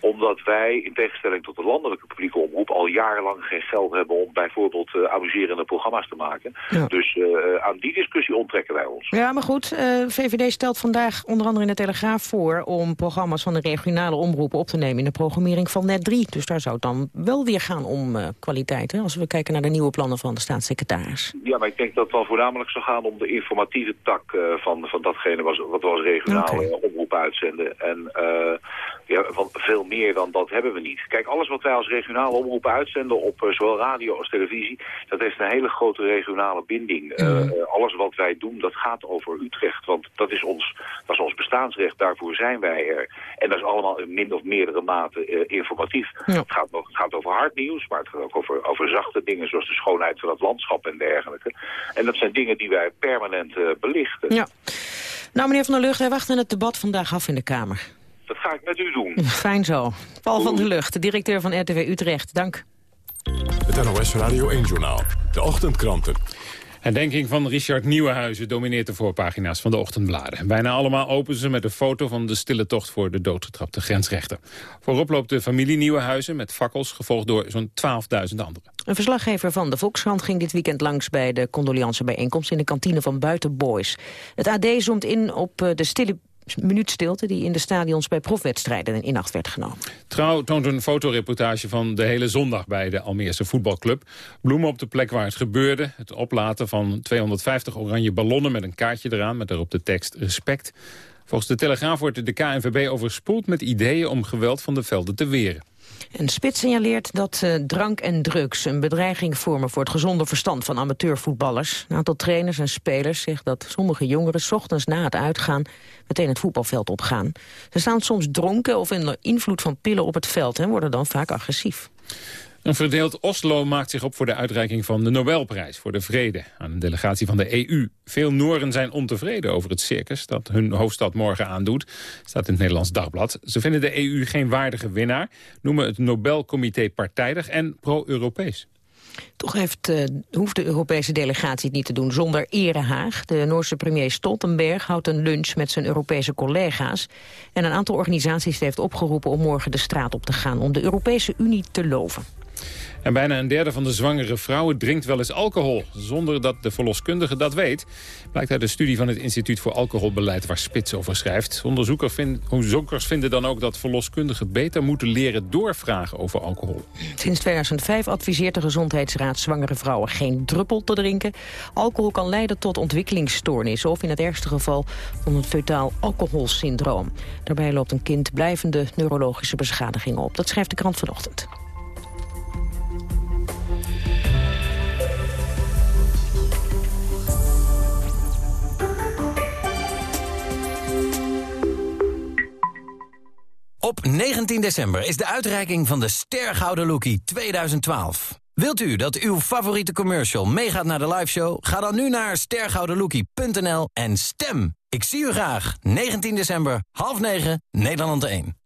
Omdat wij, in tegenstelling tot de landelijke publieke omroep, al jarenlang geen geld hebben om bijvoorbeeld uh, amuserende programma's te maken. Ja. Dus uh, aan die discussie onttrekken wij ons. Ja, maar goed, uh, VVD stelt vandaag onder andere in de Telegraaf voor om programma's van de regionale omroepen op te nemen in de programmering van net 3. Dus daar zou het dan wel weer gaan om kwaliteit, hè, als we kijken naar de nieuwe plannen van de staatssecretaris. Ja, maar ik denk dat het wel voornamelijk zo gaan om de informatieve tak van, van datgene was, wat we als regionale okay. omroep uitzenden. En uh, ja, want veel meer dan dat hebben we niet. Kijk, alles wat wij als regionale omroep uitzenden op uh, zowel radio als televisie, dat heeft een hele grote regionale binding. Mm. alles wat wij doen, dat gaat over Utrecht, want dat is ons, dat is ons bestaansrecht, daarvoor zijn wij er. En dat is allemaal in min of meerdere mate informatief. Ja. Het, gaat, het gaat over hard nieuws, maar het gaat ook over, over zachte dingen, zoals de schoonheid van het landschap en dergelijke. En dat zijn dingen die wij permanent belichten. Ja. Nou, meneer Van der Lucht, wij wachten het debat vandaag af in de Kamer. Dat ga ik met u doen. Fijn zo. Paul van der Lucht, de directeur van RTW Utrecht. Dank. Het NOS Radio 1-journaal. De ochtendkranten. Herdenking van Richard Nieuwenhuizen domineert de voorpagina's van de ochtendbladen. Bijna allemaal openen ze met een foto van de stille tocht voor de doodgetrapte grensrechter. Voorop loopt de familie Nieuwenhuizen met fakkels, gevolgd door zo'n 12.000 anderen. Een verslaggever van de Volkskrant ging dit weekend langs bij de condoleancebijeenkomst in de kantine van Buitenboys. Het AD zoomt in op de stille minuut stilte die in de stadions bij profwedstrijden in acht werd genomen. Trouw toont een fotoreportage van de hele zondag bij de Almeerse voetbalclub. Bloemen op de plek waar het gebeurde. Het oplaten van 250 oranje ballonnen met een kaartje eraan... met daarop de tekst respect. Volgens de Telegraaf wordt de KNVB overspoeld met ideeën om geweld van de velden te weren. En Spits signaleert dat uh, drank en drugs een bedreiging vormen voor het gezonde verstand van amateurvoetballers. Een aantal trainers en spelers zegt dat sommige jongeren s ochtends na het uitgaan meteen het voetbalveld opgaan. Ze staan soms dronken of in invloed van pillen op het veld en worden dan vaak agressief. Een verdeeld Oslo maakt zich op voor de uitreiking van de Nobelprijs voor de Vrede aan een delegatie van de EU. Veel Nooren zijn ontevreden over het circus dat hun hoofdstad morgen aandoet, staat in het Nederlands Dagblad. Ze vinden de EU geen waardige winnaar, noemen het Nobelcomité partijdig en pro-Europees. Toch heeft, uh, hoeft de Europese delegatie het niet te doen zonder erehaag. De Noorse premier Stoltenberg houdt een lunch met zijn Europese collega's. En een aantal organisaties heeft opgeroepen om morgen de straat op te gaan... om de Europese Unie te loven. En bijna een derde van de zwangere vrouwen drinkt wel eens alcohol... zonder dat de verloskundige dat weet. Blijkt uit de studie van het Instituut voor Alcoholbeleid... waar Spits over schrijft. Onderzoekers vinden dan ook dat verloskundigen beter moeten leren doorvragen over alcohol. Sinds 2005 adviseert de Gezondheidsraad zwangere vrouwen geen druppel te drinken. Alcohol kan leiden tot ontwikkelingsstoornissen... of in het ergste geval tot een fetaal alcoholsyndroom. Daarbij loopt een kind blijvende neurologische beschadigingen op. Dat schrijft de krant vanochtend. Op 19 december is de uitreiking van de Stergouden Lookie 2012. Wilt u dat uw favoriete commercial meegaat naar de liveshow? Ga dan nu naar stergoudenlookie.nl en stem. Ik zie u graag. 19 december, half 9, Nederland 1.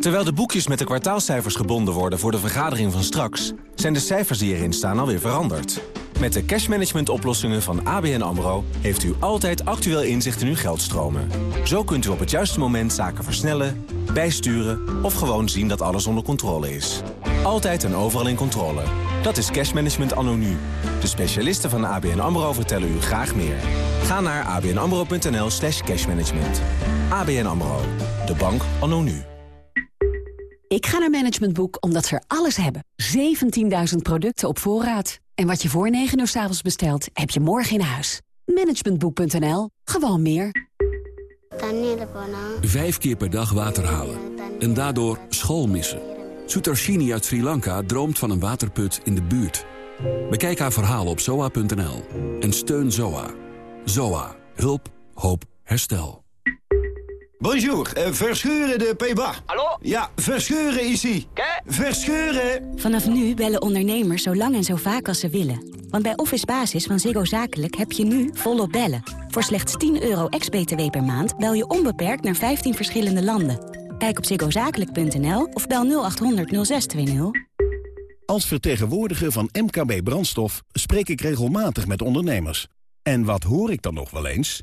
Terwijl de boekjes met de kwartaalcijfers gebonden worden voor de vergadering van straks... zijn de cijfers die erin staan alweer veranderd. Met de cashmanagement oplossingen van ABN AMRO... heeft u altijd actueel inzicht in uw geldstromen. Zo kunt u op het juiste moment zaken versnellen, bijsturen... of gewoon zien dat alles onder controle is. Altijd en overal in controle. Dat is cashmanagement anno nu. De specialisten van ABN AMRO vertellen u graag meer. Ga naar abnamro.nl slash cashmanagement. ABN AMRO. De bank anno nu. Ik ga naar Management Boek omdat ze er alles hebben. 17.000 producten op voorraad. En wat je voor 9 uur s avonds bestelt, heb je morgen in huis. Managementboek.nl. Gewoon meer. Vijf keer per dag water halen. En daardoor school missen. Sutarshini uit Sri Lanka droomt van een waterput in de buurt. Bekijk haar verhaal op zoa.nl. En steun ZOA. ZOA. Hulp. Hoop. Herstel. Bonjour, uh, verscheuren de Peba. Hallo? Ja, verscheuren is ie. Verscheuren! Vanaf nu bellen ondernemers zo lang en zo vaak als ze willen. Want bij Office Basis van Ziggo Zakelijk heb je nu volop bellen. Voor slechts 10 euro ex-BTW per maand bel je onbeperkt naar 15 verschillende landen. Kijk op ziggozakelijk.nl of bel 0800 0620. Als vertegenwoordiger van MKB Brandstof spreek ik regelmatig met ondernemers. En wat hoor ik dan nog wel eens?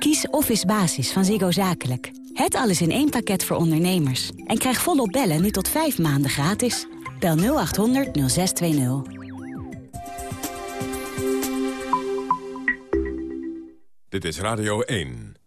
Kies Office Basis van Ziggo Zakelijk. Het alles in één pakket voor ondernemers. En krijg volop bellen nu tot vijf maanden gratis. Bel 0800 0620. Dit is Radio 1.